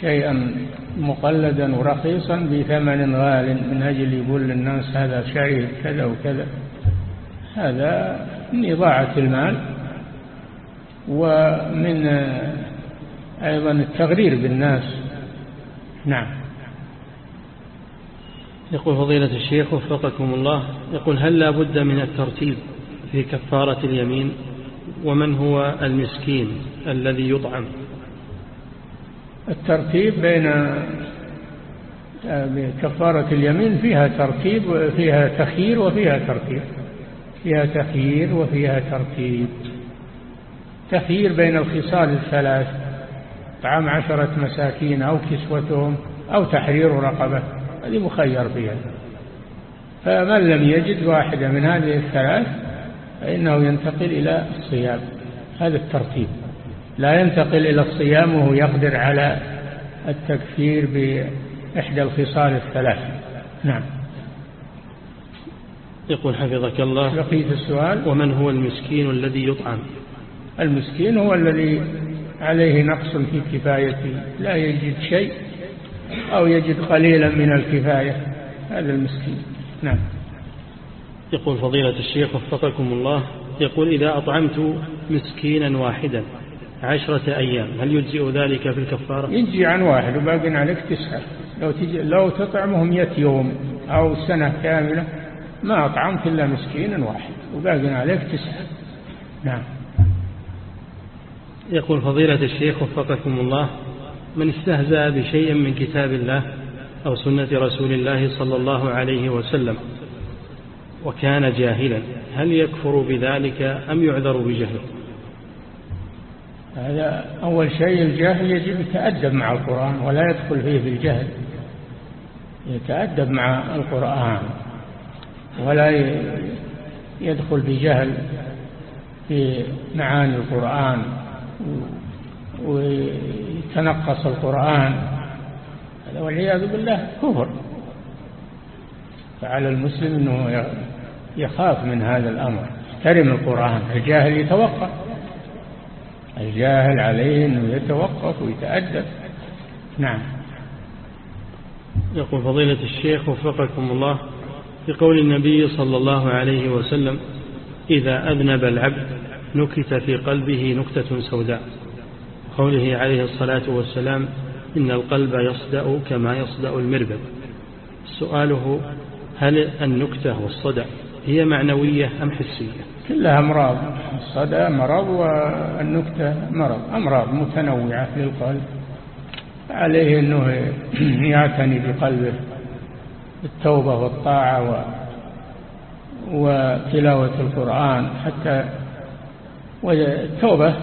شيئا مقلدا ورخيصا بثمن غال من أجل يقول للناس هذا شعير كذا وكذا. هذا من إضاعة المال ومن أيضا التغرير بالناس. نعم. يقول فضيلة الشيخ وفقكم الله يقول هل لا بد من الترتيب في كفارة اليمين؟ ومن هو المسكين الذي يطعم؟ الترتيب بين كفارة اليمين فيها ترتيب فيها تخيير وفيها ترتيب. فيها تخيير وفيها ترتيب. تخيير بين الخصال الثلاث طعام عشرة مساكين أو كسوتهم أو تحرير رقبة. هذه مخير فيها. فمن لم يجد واحدة من هذه الثلاث فإنه ينتقل إلى الصيام. هذا الترتيب. لا ينتقل إلى الصيام وهو يقدر على التكفير بإحدى الخصال الثلاث. نعم. يقول حفظك الله. بقية السؤال. ومن هو المسكين الذي يطعم؟ المسكين هو الذي عليه نقص في كفايته لا يجد شيء أو يجد قليلا من الكفاية. هذا المسكين. نعم. يقول فضيلة الشيخ وفقكم الله. يقول إذا أطعمت مسكينا واحدا عشرة أيام. هل يجزئ ذلك في الكفارة؟ يجي عن واحد وباقي عليك تسعة. لو, تجي لو تطعمهم مئة يوم أو سنة كاملة ما أطعمت إلا مسكينا واحد وباقي عليك تسعة. نعم. يقول فضيلة الشيخ وفقكم الله من استهزأ بشيء من كتاب الله أو سنة رسول الله صلى الله عليه وسلم وكان جاهلا هل يكفر بذلك أم يعذر بجهله؟ هذا أول شيء الجاهل يجب يتأدب مع القرآن ولا يدخل فيه بالجهل يتأدب مع القرآن ولا يدخل بجهل في معاني القرآن ويتنقص القرآن. هذا والعياذ بالله كفر. فعلى المسلم أنه يخاف من هذا الأمر. يحترم القرآن. الجاهل يتوقف. الجاهل عليه أنه يتوقف ويتأدب. نعم. يقول فضيلة الشيخ وفقكم الله في قول النبي صلى الله عليه وسلم إذا أذنب العبد نكت في قلبه نكتة سوداء. قوله عليه الصلاة والسلام إن القلب يصدأ كما يصدأ المربد سؤاله هل النكتة والصدأ هي معنوية أم حسية؟ كلها أمراض الصدأ مرض والنكتة مرض أمراض متنوعة للقلب عليه أنه يعتني بقلبه بالتوبة والطاعة و وتلاوة القرآن حتى والتوبة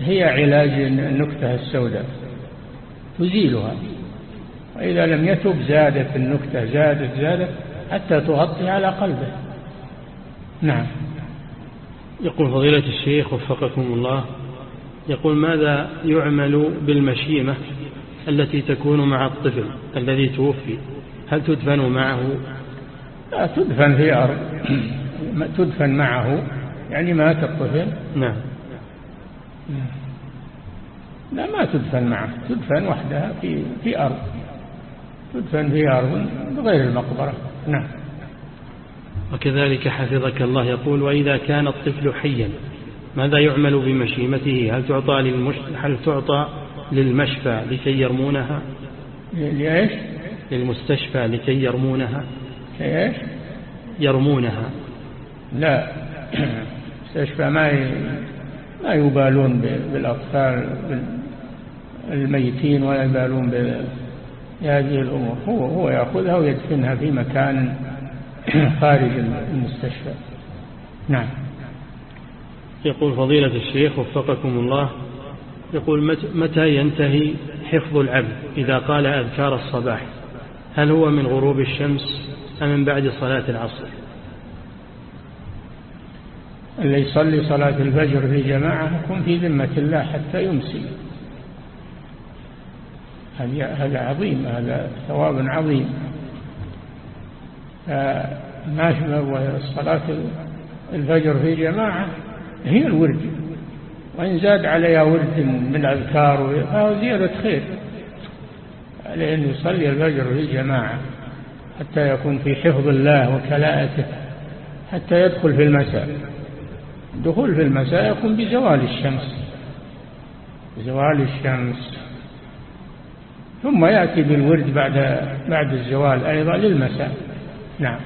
هي علاج النكتة السوداء تزيلها وإذا لم يتب زادت النكتة زادت زادت حتى تغطي على قلبه. نعم. يقول فضيلة الشيخ وفقكم الله يقول ماذا يعمل بالمشيمة التي تكون مع الطفل الذي توفي؟ هل تدفن معه؟ لا تدفن في أرض تدفن معه يعني مات الطفل. نعم. لا ما تدفن معه تدفن وحدها في في أرض تدفن في أرض بغير المقبرة. نعم. وكذلك حفظك الله يقول وإذا كان الطفل حيا ماذا يعمل بمشيمته؟ هل تعطى للمش... هل تعطى للمشفى لكي يرمونها؟ لإيش؟ للمستشفى لكي يرمونها. إيش يرمونها. لا. المستشفى ما ما يبالون بالأطفال الميتين ولا يبالون بهذه الأمور. هو هو يأخذها ويدفنها في مكان خارج المستشفى. نعم. يقول فضيلة الشيخ وفقكم الله يقول متى ينتهي حفظ العبد إذا قال أذكار الصباح؟ هل هو من غروب الشمس أم من بعد صلاة العصر؟ اللي يصلي صلاة الفجر في جماعة يكون في ذمة الله حتى يمسي. هذا عظيم هذا ثواب عظيم. ما صلاة الفجر في جماعة هي الورد. وإن زاد عليها ورد من الأذكار فهو زيادة خير عليه أن يصلي الفجر في جماعة حتى يكون في حفظ الله وكلاءته حتى يدخل في المساء. الدخول في المساء يكون بزوال الشمس بزوال الشمس. ثم يأتي بالورد بعد بعد الزوال أيضا للمساء. نعم.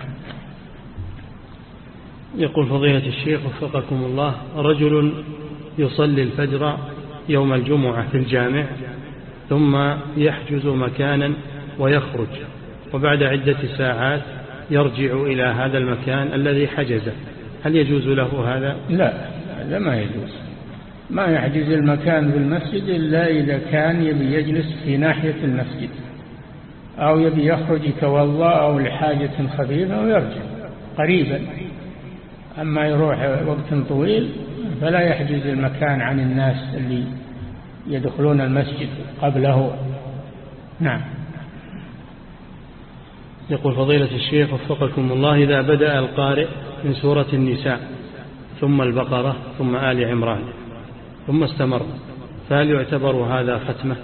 يقول فضيلة الشيخ وفقكم الله رجل يصلي الفجر يوم الجمعة في الجامع ثم يحجز مكانا ويخرج وبعد عدة ساعات يرجع إلى هذا المكان الذي حجزه. هل يجوز له هذا؟ لا هذا ما يجوز. ما يحجز المكان في المسجد إلا إذا كان يبي يجلس في ناحية المسجد. أو يبي يخرج يتوضا أو لحاجة خفيفة ويرجع قريبا. أما يروح وقت طويل فلا يحجز المكان عن الناس اللي يدخلون المسجد قبله. نعم. يقول فضيلة الشيخ وفقكم الله إذا بدأ القارئ من سورة النساء ثم البقرة ثم آل عمران ثم استمر فهل يعتبر هذا ختمة؟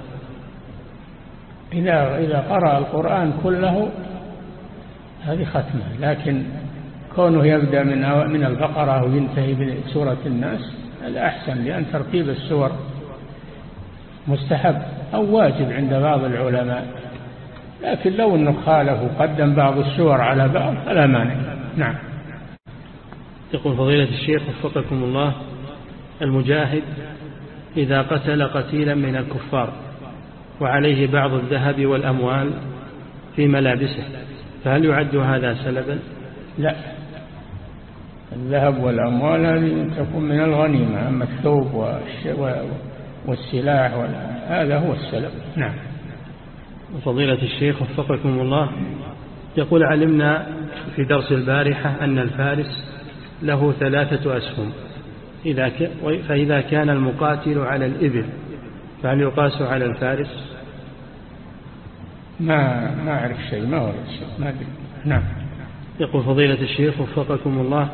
إذا, إذا قرأ القرآن كله هذه ختمة لكن كونه يبدأ من من البقرة وينتهي بسورة الناس هذا أحسن لأن ترتيب السور مستحب أو واجب عند بعض العلماء. لكن لو أنه خالف وقدم بعض السور على بعض فلا مانع. نعم. يقول فضيلة الشيخ وفقكم الله المجاهد إذا قتل قتيلا من الكفار وعليه بعض الذهب والأموال في ملابسه. فهل يعد هذا سلبا؟ لا. الذهب والأموال هذه تكون من الغنيمة أما الثوب والسلاح هذا هو السلب. نعم. فضيلة الشيخ وفقكم الله يقول علمنا في درس البارحة أن الفارس له ثلاثة أسهم. إذا. فإذا كان المقاتل على الإبل فهل يقاس على الفارس؟ ما ما أعرف شيء ما ورد شيء ما أدري. نعم. يقول فضيلة الشيخ وفقكم الله.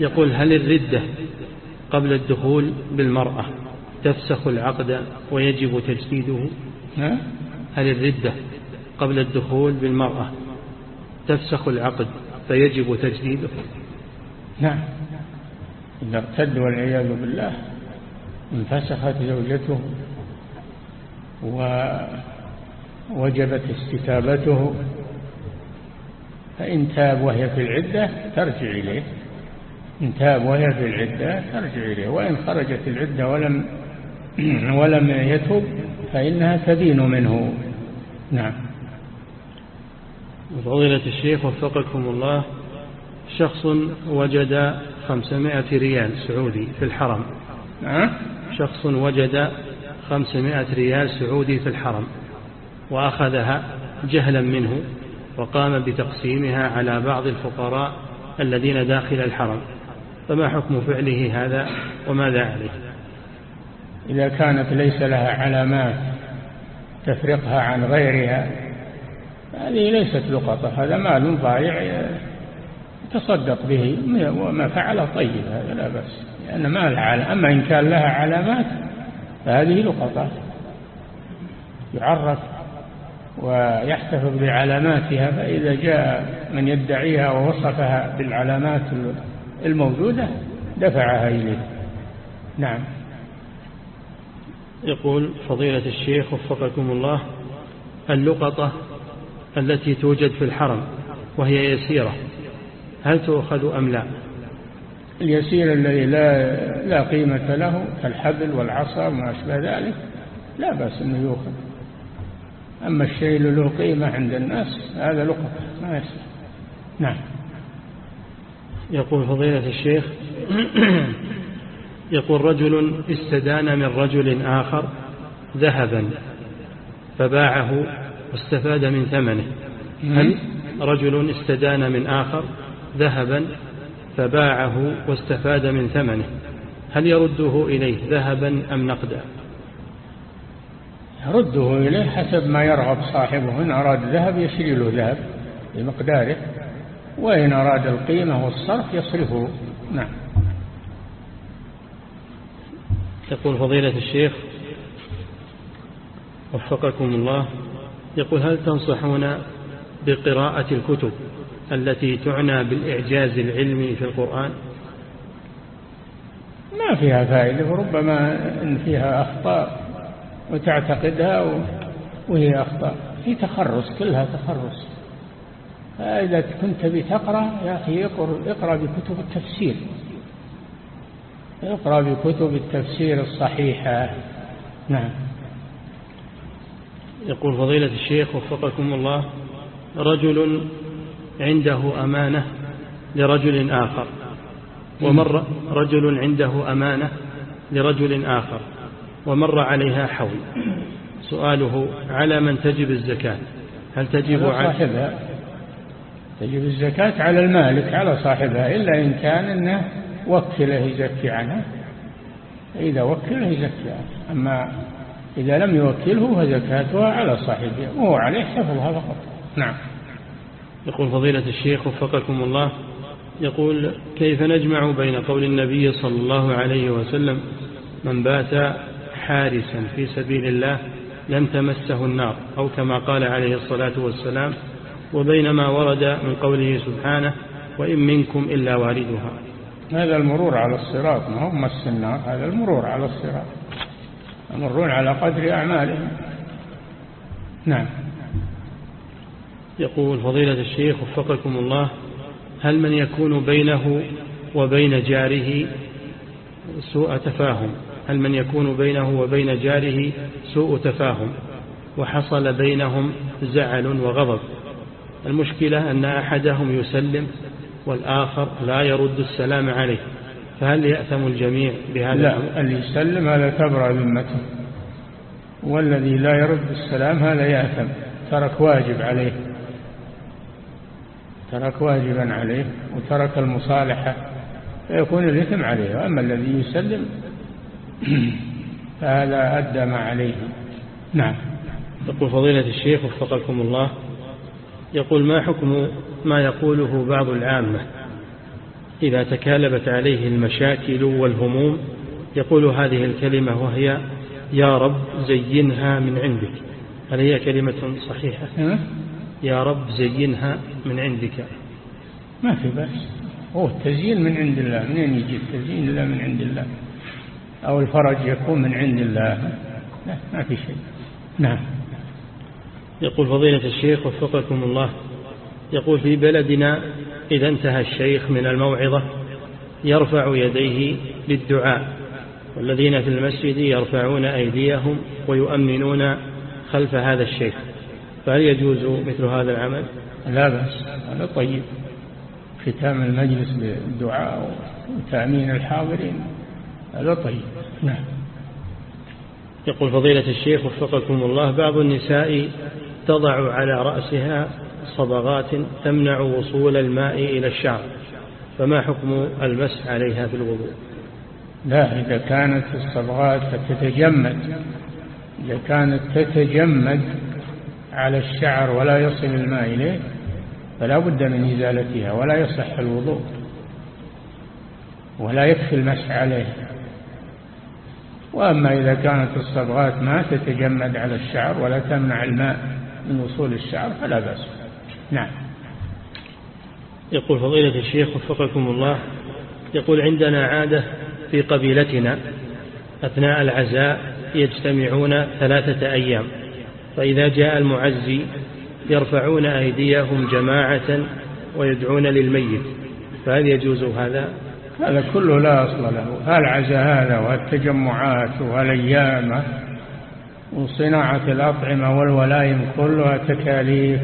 يقول هل الردة قبل الدخول بالمرأة تفسخ العقد ويجب تجديده هل الردة قبل الدخول بالمرأة تفسخ العقد فيجب تجديده نعم. إذا ارتد والعياذ بالله انفسخت زوجته ووجبت استتابته فإن تاب وهي في العدة ترجع إليه. إن تاب وهي في العدة ترجع إليه. وإن خرجت العدة ولم ولم يتب فإنها تدين منه. نعم. فضيلة الشيخ وفقكم الله شخص وجد خمسمائة ريال سعودي في الحرم؟ شخص وجد خمسمائة ريال سعودي في الحرم. وأخذها جهلا منه وقام بتقسيمها على بعض الفقراء الذين داخل الحرم. فما حكم فعله هذا وماذا عليه؟ إذا كانت ليس لها علامات تفرقها عن غيرها هذه ليست لقطة هذا مال ضايع تصدق به وما فعله طيب هذا لا بأس. لأن ما لها أما إن كان لها علامات فهذه لقطة. يعرف ويحتفظ بعلاماتها فإذا جاء من يدعيها ووصفها بالعلامات الموجودة دفعها إليه. نعم. يقول فضيلة الشيخ وفقكم الله اللقطة التي توجد في الحرم وهي يسيرة هل تؤخذ أم لا؟ اليسير الذي لا, لا قيمة له كالحبل والعصا وما أشبه ذلك لا بأس أنه يؤخذ. أما الشيء له قيمة عند الناس هذا لقطة ما يصح نعم. يقول فضيلة الشيخ يقول رجل استدان من رجل آخر ذهبا فباعه واستفاد من ثمنه. هل رجل استدان من آخر ذهبا فباعه واستفاد من ثمنه؟ هل يرده إليه ذهبا أم نقدا؟ يرده إليه حسب ما يرغب صاحبه. إن أراد ذهب يشري له ذهب بمقداره وإن أراد القيمة والصرف يصرفه. نعم. يقول فضيلة الشيخ وفقكم الله يقول هل تنصحون بقراءة الكتب التي تعنى بالإعجاز العلمي في القرآن؟ ما فيها فائدة وربما إن فيها أخطاء. وتعتقدها وهي أخطاء. في تخرص كلها تخرص فإذا كنت بتقرأ يا أخي اقرأ بكتب التفسير. اقرأ بكتب التفسير الصحيحة. نعم. يقول فضيلة الشيخ وفقكم الله رجل عنده أمانة لرجل آخر. ومر رجل عنده أمانة لرجل آخر. ومر عليها حول. سؤاله على من تجب الزكاة؟ هل تجب على صاحبها. تجب الزكاة على المالك على صاحبها إلا إن كان أنه وكله يزكي عنها إذا وكله يزكي عنها أما إذا لم يوكله فزكاتها على صاحبها وهو عليه حفظها فقط. نعم. يقول فضيلة الشيخ وفقكم الله يقول كيف نجمع بين قول النبي صلى الله عليه وسلم من بات حارسا في سبيل الله لم تمسه النار أو كما قال عليه الصلاة والسلام وبين ما ورد من قوله سبحانه وإن منكم إلا واردها هذا المرور على الصراط ما هو مس النار هذا المرور على الصراط يمرون على قدر أعمالهم. نعم. يقول فضيلة الشيخ وفقكم الله هل من يكون بينه وبين جاره سوء تفاهم؟ هل من يكون بينه وبين جاره سوء تفاهم؟ وحصل بينهم زعل وغضب. المشكلة أن أحدهم يسلم والآخر لا يرد السلام عليه. فهل يأثم الجميع بهذا لا اللي يسلم هذا تبرأ ذمته. والذي لا يرد السلام هذا يأثم. ترك واجب عليه. ترك واجبا عليه وترك المصالحة. فيكون الإثم عليه. وأما الذي يسلم فهذا أدى ما عليه. نعم. يقول فضيلة الشيخ وفقكم الله يقول ما حكم ما يقوله بعض العامة إذا تكالبت عليه المشاكل والهموم يقول هذه الكلمة وهي يا رب زينها من عندك هل هي كلمة صحيحة؟ يا رب زينها من عندك ما في بأس. هو التزيين من عند الله. منين يجي التزيين إلا من عند الله؟ أو الفرج يكون من عند الله. لا ما في شيء. نعم. يقول فضيلة الشيخ وفقكم الله يقول في بلدنا إذا انتهى الشيخ من الموعظة يرفع يديه للدعاء والذين في المسجد يرفعون أيديهم ويؤمنون خلف هذا الشيخ. فهل يجوز مثل هذا العمل؟ لا بأس هذا طيب. ختام المجلس بالدعاء وتأمين الحاضرين. هذا طيب. نعم. يقول فضيلة الشيخ وفقكم الله بعض النساء تضع على رأسها صبغات تمنع وصول الماء إلى الشعر فما حكم المسح عليها في الوضوء؟ لا إذا كانت الصبغات تتجمد إذا كانت تتجمد على الشعر ولا يصل الماء إليه فلا بد من إزالتها ولا يصح الوضوء ولا يكفي المسح عليه وأما إذا كانت الصبغات ما تتجمد على الشعر ولا تمنع الماء من وصول الشعر فلا بأس. نعم. يقول فضيلة الشيخ وفقكم الله يقول عندنا عادة في قبيلتنا أثناء العزاء يجتمعون ثلاثة أيام فإذا جاء المعزي يرفعون أيديهم جماعة ويدعون للميت فهل يجوز هذا؟ هذا كله لا أصل له. هالعزاء هذا والتجمعات والأيام وصناعة الأطعمة والولائم كلها تكاليف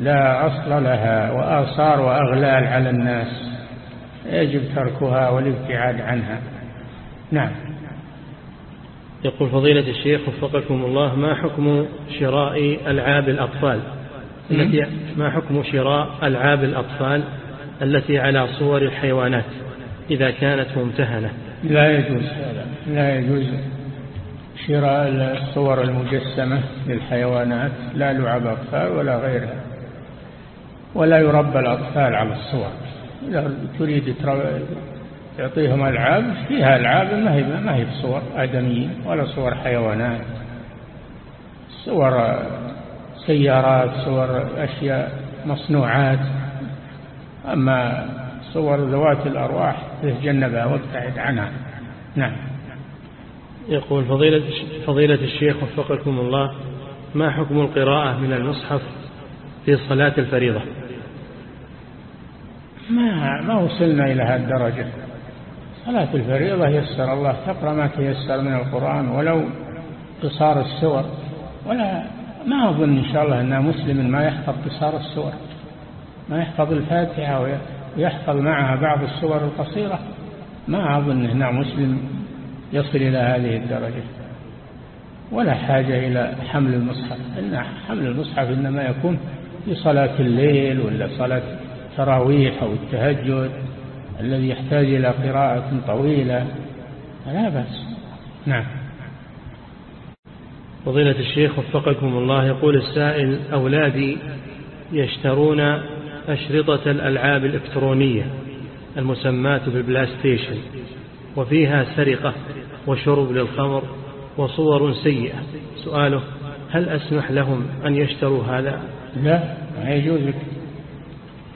لا أصل لها وآثار وأغلال على الناس. يجب تركها والابتعاد عنها. نعم. يقول فضيلة الشيخ وفقكم الله ما حكم شراء ألعاب الأطفال؟ التي ما حكم شراء ألعاب الأطفال التي على صور الحيوانات؟ إذا كانت ممتهنة. لا يجوز. لا يجوز. شراء الصور المجسمة للحيوانات لا لعب أطفال ولا غيرها. ولا يربى الأطفال على الصور. إذا تريد تعطيهم ألعاب فيها ألعاب ما هي ما هي صور آدميين ولا صور حيوانات. صور سيارات صور أشياء مصنوعات. أما صور ذوات الأرواح تتجنبها وابتعد عنها. نعم. يقول فضيلة, فضيلة الشيخ وفقكم الله ما حكم القراءة من المصحف في صلاة الفريضة؟ ما ما وصلنا إلى هذه الدرجة صلاة الفريضة يسر الله تقرأ ما تيسر من القرآن ولو قصار السور. ولا ما أظن إن شاء الله أن مسلم ما يحفظ قصار السور. ما يحفظ الفاتحة ويحفظ معها بعض السور القصيرة ما أظن هنا مسلم يصل إلى هذه الدرجة. ولا حاجة إلى حمل المصحف. إن حمل المصحف إنما يكون في صلاة الليل ولا صلاة تراويح أو التهجد الذي يحتاج إلى قراءة طويلة. لا بأس. نعم. فضيلة الشيخ وفقكم الله يقول السائل أولادي يشترون أشرطة الألعاب الإلكترونية المسماة بالبلاي ستيشن وفيها سرقة وشرب للخمر وصور سيئة. سؤاله هل أسمح لهم أن يشتروا هذا؟ لا ما يجوز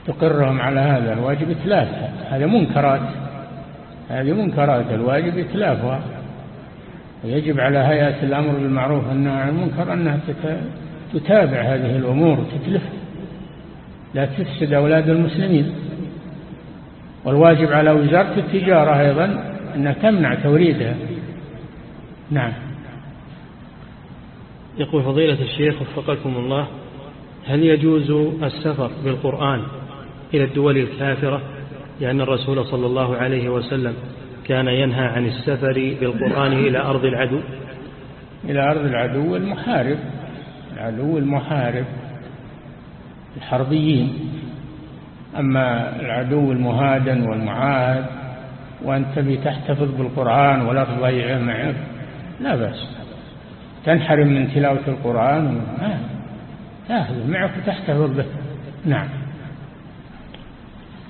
تقرهم على هذا. الواجب إتلافها هذا منكرات. هذه منكرات. الواجب إتلافها ويجب على هيئة الأمر بالمعروف والنهي عن المنكر أنها تتابع هذه الأمور وتتلف لا تفسد أولاد المسلمين. والواجب على وزارة التجارة أيضا أنها تمنع توريدها. نعم. يقول فضيلة الشيخ وفقكم الله هل يجوز السفر بالقرآن إلى الدول الكافرة؟ لأن الرسول صلى الله عليه وسلم كان ينهى عن السفر بالقرآن إلى أرض العدو. إلى أرض العدو المحارب. العدو المحارب. الحربيين أما العدو المهادن والمعاهد وأنت بتحتفظ بالقرآن ولا تضيعه معك لا بأس. تنحرم من تلاوة القرآن تأخذه معك وتحتفظ به. نعم.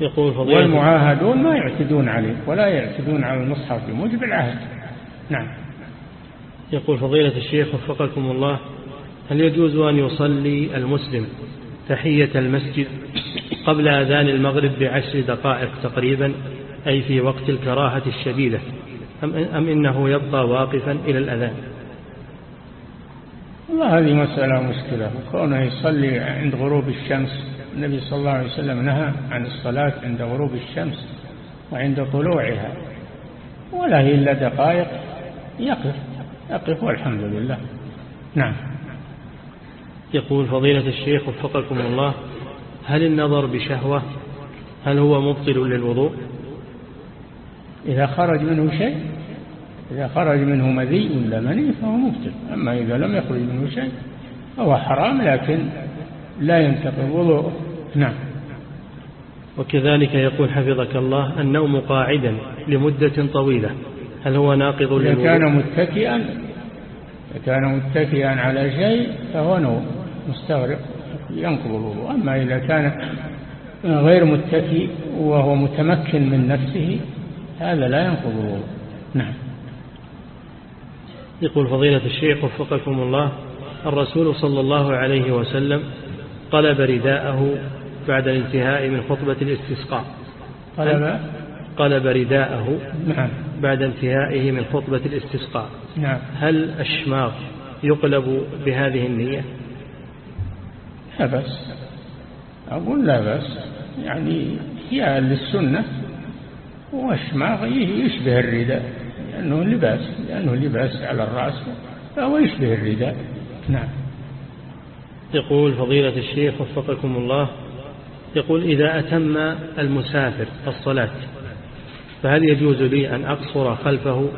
يقول فضيلة والمعاهدون ما يعتدون عليه ولا يعتدون على المصحف بموجب العهد. نعم. يقول فضيلة الشيخ وفقكم الله هل يجوز أن يصلي المسلم؟ تحية المسجد قبل أذان المغرب بعشر دقائق تقريبا أي في وقت الكراهة الشديدة. أم, إنه يبقى واقفا إلى الأذان؟ والله هذه مسألة مشكلة. كونه يصلي عند غروب الشمس النبي صلى الله عليه وسلم نهى عن الصلاة عند غروب الشمس وعند طلوعها ولا هي إلا دقائق يقف يقف والحمد لله. نعم. يقول فضيلة الشيخ وفقكم الله هل النظر بشهوة؟ هل هو مبطل للوضوء؟ إذا خرج منه شيء إذا خرج منه مذي ولا مني فهو مبطل. أما إذا لم يخرج منه شيء فهو حرام لكن لا ينتقل وضوءه. نعم. وكذلك يقول حفظك الله النوم قاعدا لمدة طويلة هل هو ناقض إذا كان متكئا إذا كان متكئا على شيء فهو نوم. مستغرق ينقض الوضوء. أما إذا كان غير متكئ وهو متمكن من نفسه هذا لا ينقض الوضوء. نعم. يقول فضيلة الشيخ وفقكم الله الرسول صلى الله عليه وسلم قلب رداءه بعد الانتهاء من خطبة الاستسقاء. قلب قلب رداءه نعم. بعد انتهائه من خطبة الاستسقاء. نعم. هل الشماغ يقلب بهذه النية؟ لا بس أقول لا بس يعني هي للسنة والشماغ يشبه الرداء. لأنه لباس لأنه لباس على الرأس. فهو يشبه الرداء. نعم. يقول فضيلة الشيخ وفقكم الله. يقول إذا أتم المسافر الصلاة فهل يجوز لي أن أقصر خلفه؟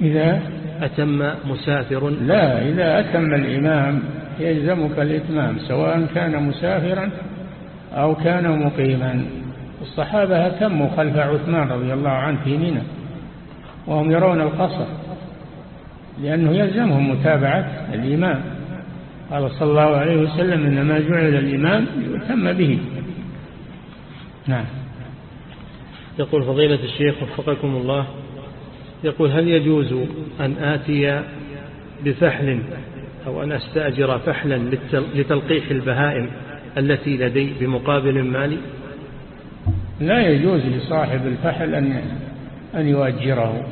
إذا أتم مسافر؟ لا إذا أتم الإمام يلزمك الإتمام سواء كان مسافرا أو كان مقيما. الصحابة أتموا خلف عثمان رضي الله عنه في منى وهم يرون القصر لأنه يلزمهم متابعة الإمام. قال صلى الله عليه وسلم إنما جعل الإمام يتم به. نعم. يقول فضيلة الشيخ وفقكم الله يقول هل يجوز أن آتي بفحل أو أن أستأجر فحلا لتلقيح البهائم التي لدي بمقابل مالي؟ لا يجوز لصاحب الفحل أن أن يؤجره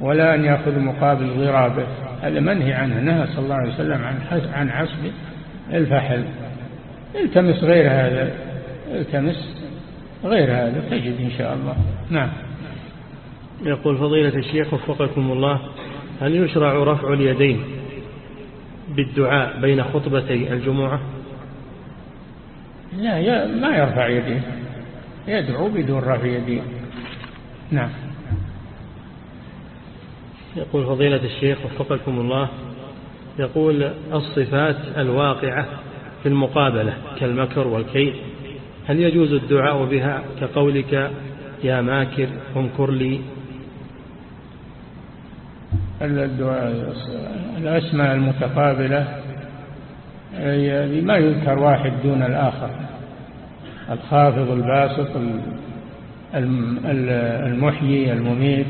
ولا أن يأخذ مقابل ضرابه. هذا منهي عنه نهى صلى الله عليه وسلم عن عن عصب الفحل. التمس غير هذا التمس غير هذا تجد إن شاء الله. نعم. يقول فضيلة الشيخ وفقكم الله هل يشرع رفع اليدين بالدعاء بين خطبتي الجمعة؟ لا ما يرفع يديه يدعو بدون رفع يديه نعم. يقول فضيلة الشيخ وفقكم الله يقول الصفات الواقعة في المقابلة كالمكر والكيد هل يجوز الدعاء بها كقولك يا ماكر امكر لي؟ الأسماء المتقابلة ما يذكر واحد دون الآخر. الخافض الباسط المحيي المميت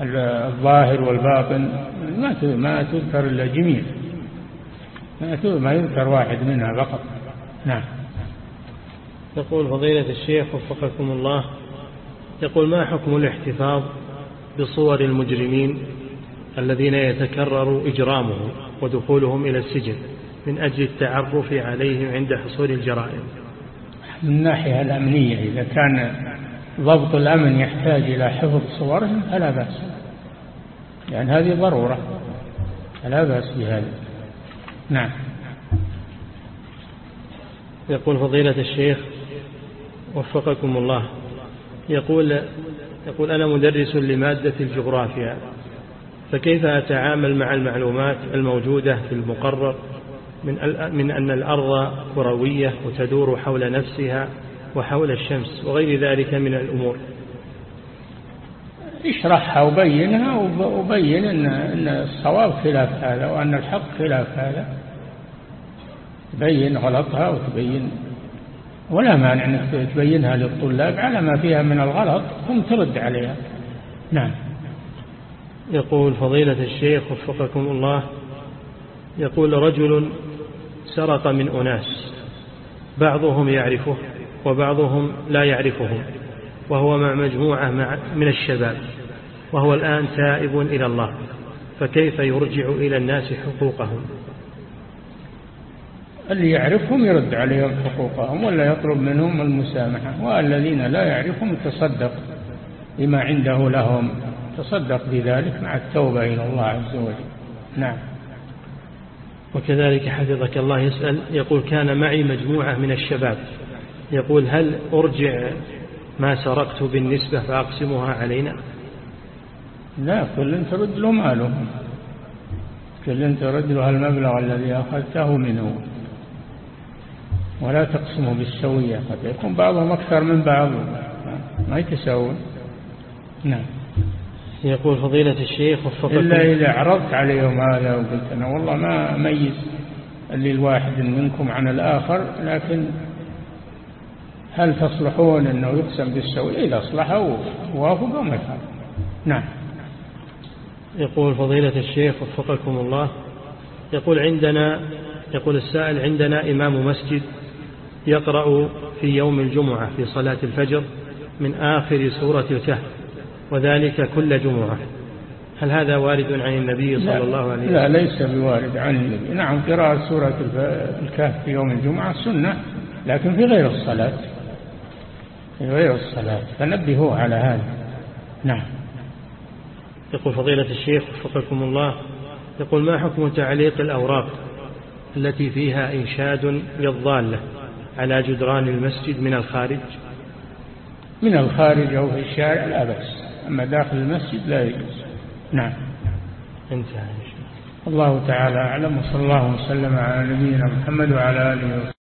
الظاهر والباطن. ما تذكر إلا جميع. ما يذكر واحد منها فقط. نعم. يقول فضيلة الشيخ وفقكم الله يقول ما حكم الاحتفاظ بصور المجرمين الذين يتكرر إجرامهم ودخولهم إلى السجن من أجل التعرف عليهم عند حصول الجرائم؟ من الناحية الأمنية إذا كان ضبط الأمن يحتاج إلى حفظ صورهم فلا بأس. يعني هذه ضرورة. فلا بأس بهذا. نعم. يقول فضيلة الشيخ وفقكم الله. يقول يقول أنا مدرس لمادة الجغرافيا فكيف أتعامل مع المعلومات الموجودة في المقرر من من أن الأرض كروية وتدور حول نفسها وحول الشمس وغير ذلك من الأمور؟ اشرحها وبينها وبين أن أن الصواب خلاف هذا وأن الحق خلاف هذا. تبين غلطها وتبين ولا مانع أنك تبينها للطلاب على ما فيها من الغلط ثم ترد عليها. نعم. يقول فضيلة الشيخ وفقكم الله يقول رجل سرق من أناس بعضهم يعرفه وبعضهم لا يعرفهم وهو مع مجموعة مع من الشباب وهو الآن تائب إلى الله فكيف يرجع إلى الناس حقوقهم؟ اللي يعرفهم يرد عليهم حقوقهم ولا يطلب منهم المسامحة والذين لا يعرفهم يتصدق بما عنده لهم تصدق بذلك مع التوبة إلى الله عز وجل. نعم. وكذلك حفظك الله يسأل يقول كان معي مجموعة من الشباب. يقول هل أرجع ما سرقت بالنسبة فأقسمها علينا؟ لا كل ترد له ماله كل ترد له المبلغ الذي أخذته منه. ولا تقسمه بالسوية قد يكون بعضهم أكثر من بعض. ما يتساوون. نعم. يقول فضيلة الشيخ وفقكم. إلا إذا عرضت عليهم هذا وقلت أنا والله ما أميز اللي الواحد منكم عن الآخر لكن هل تصلحون أنه يقسم بالسوية إذا أصلحوا وافقوا ما نعم. يقول فضيلة الشيخ وفقكم الله. يقول عندنا يقول السائل عندنا إمام مسجد يقرأ في يوم الجمعة في صلاة الفجر من آخر سورة الكهف وذلك كل جمعة. هل هذا وارد عن النبي صلى الله عليه وسلم؟ لا ليس بوارد عن النبي. نعم قراءة سورة الكهف في يوم الجمعة سنة لكن في غير الصلاة. في غير الصلاة. فنبهوا على هذا. نعم. يقول فضيلة الشيخ وفقكم الله يقول ما حكم تعليق الأوراق التي فيها إنشاد للضالة؟ على جدران المسجد من الخارج؟ من الخارج أو في الشارع؟ لا بأس. أما داخل المسجد لا يجوز. نعم. انتهى الله تعالى أعلم وصلى الله وسلم على نبينا محمد وعلى آله وسلم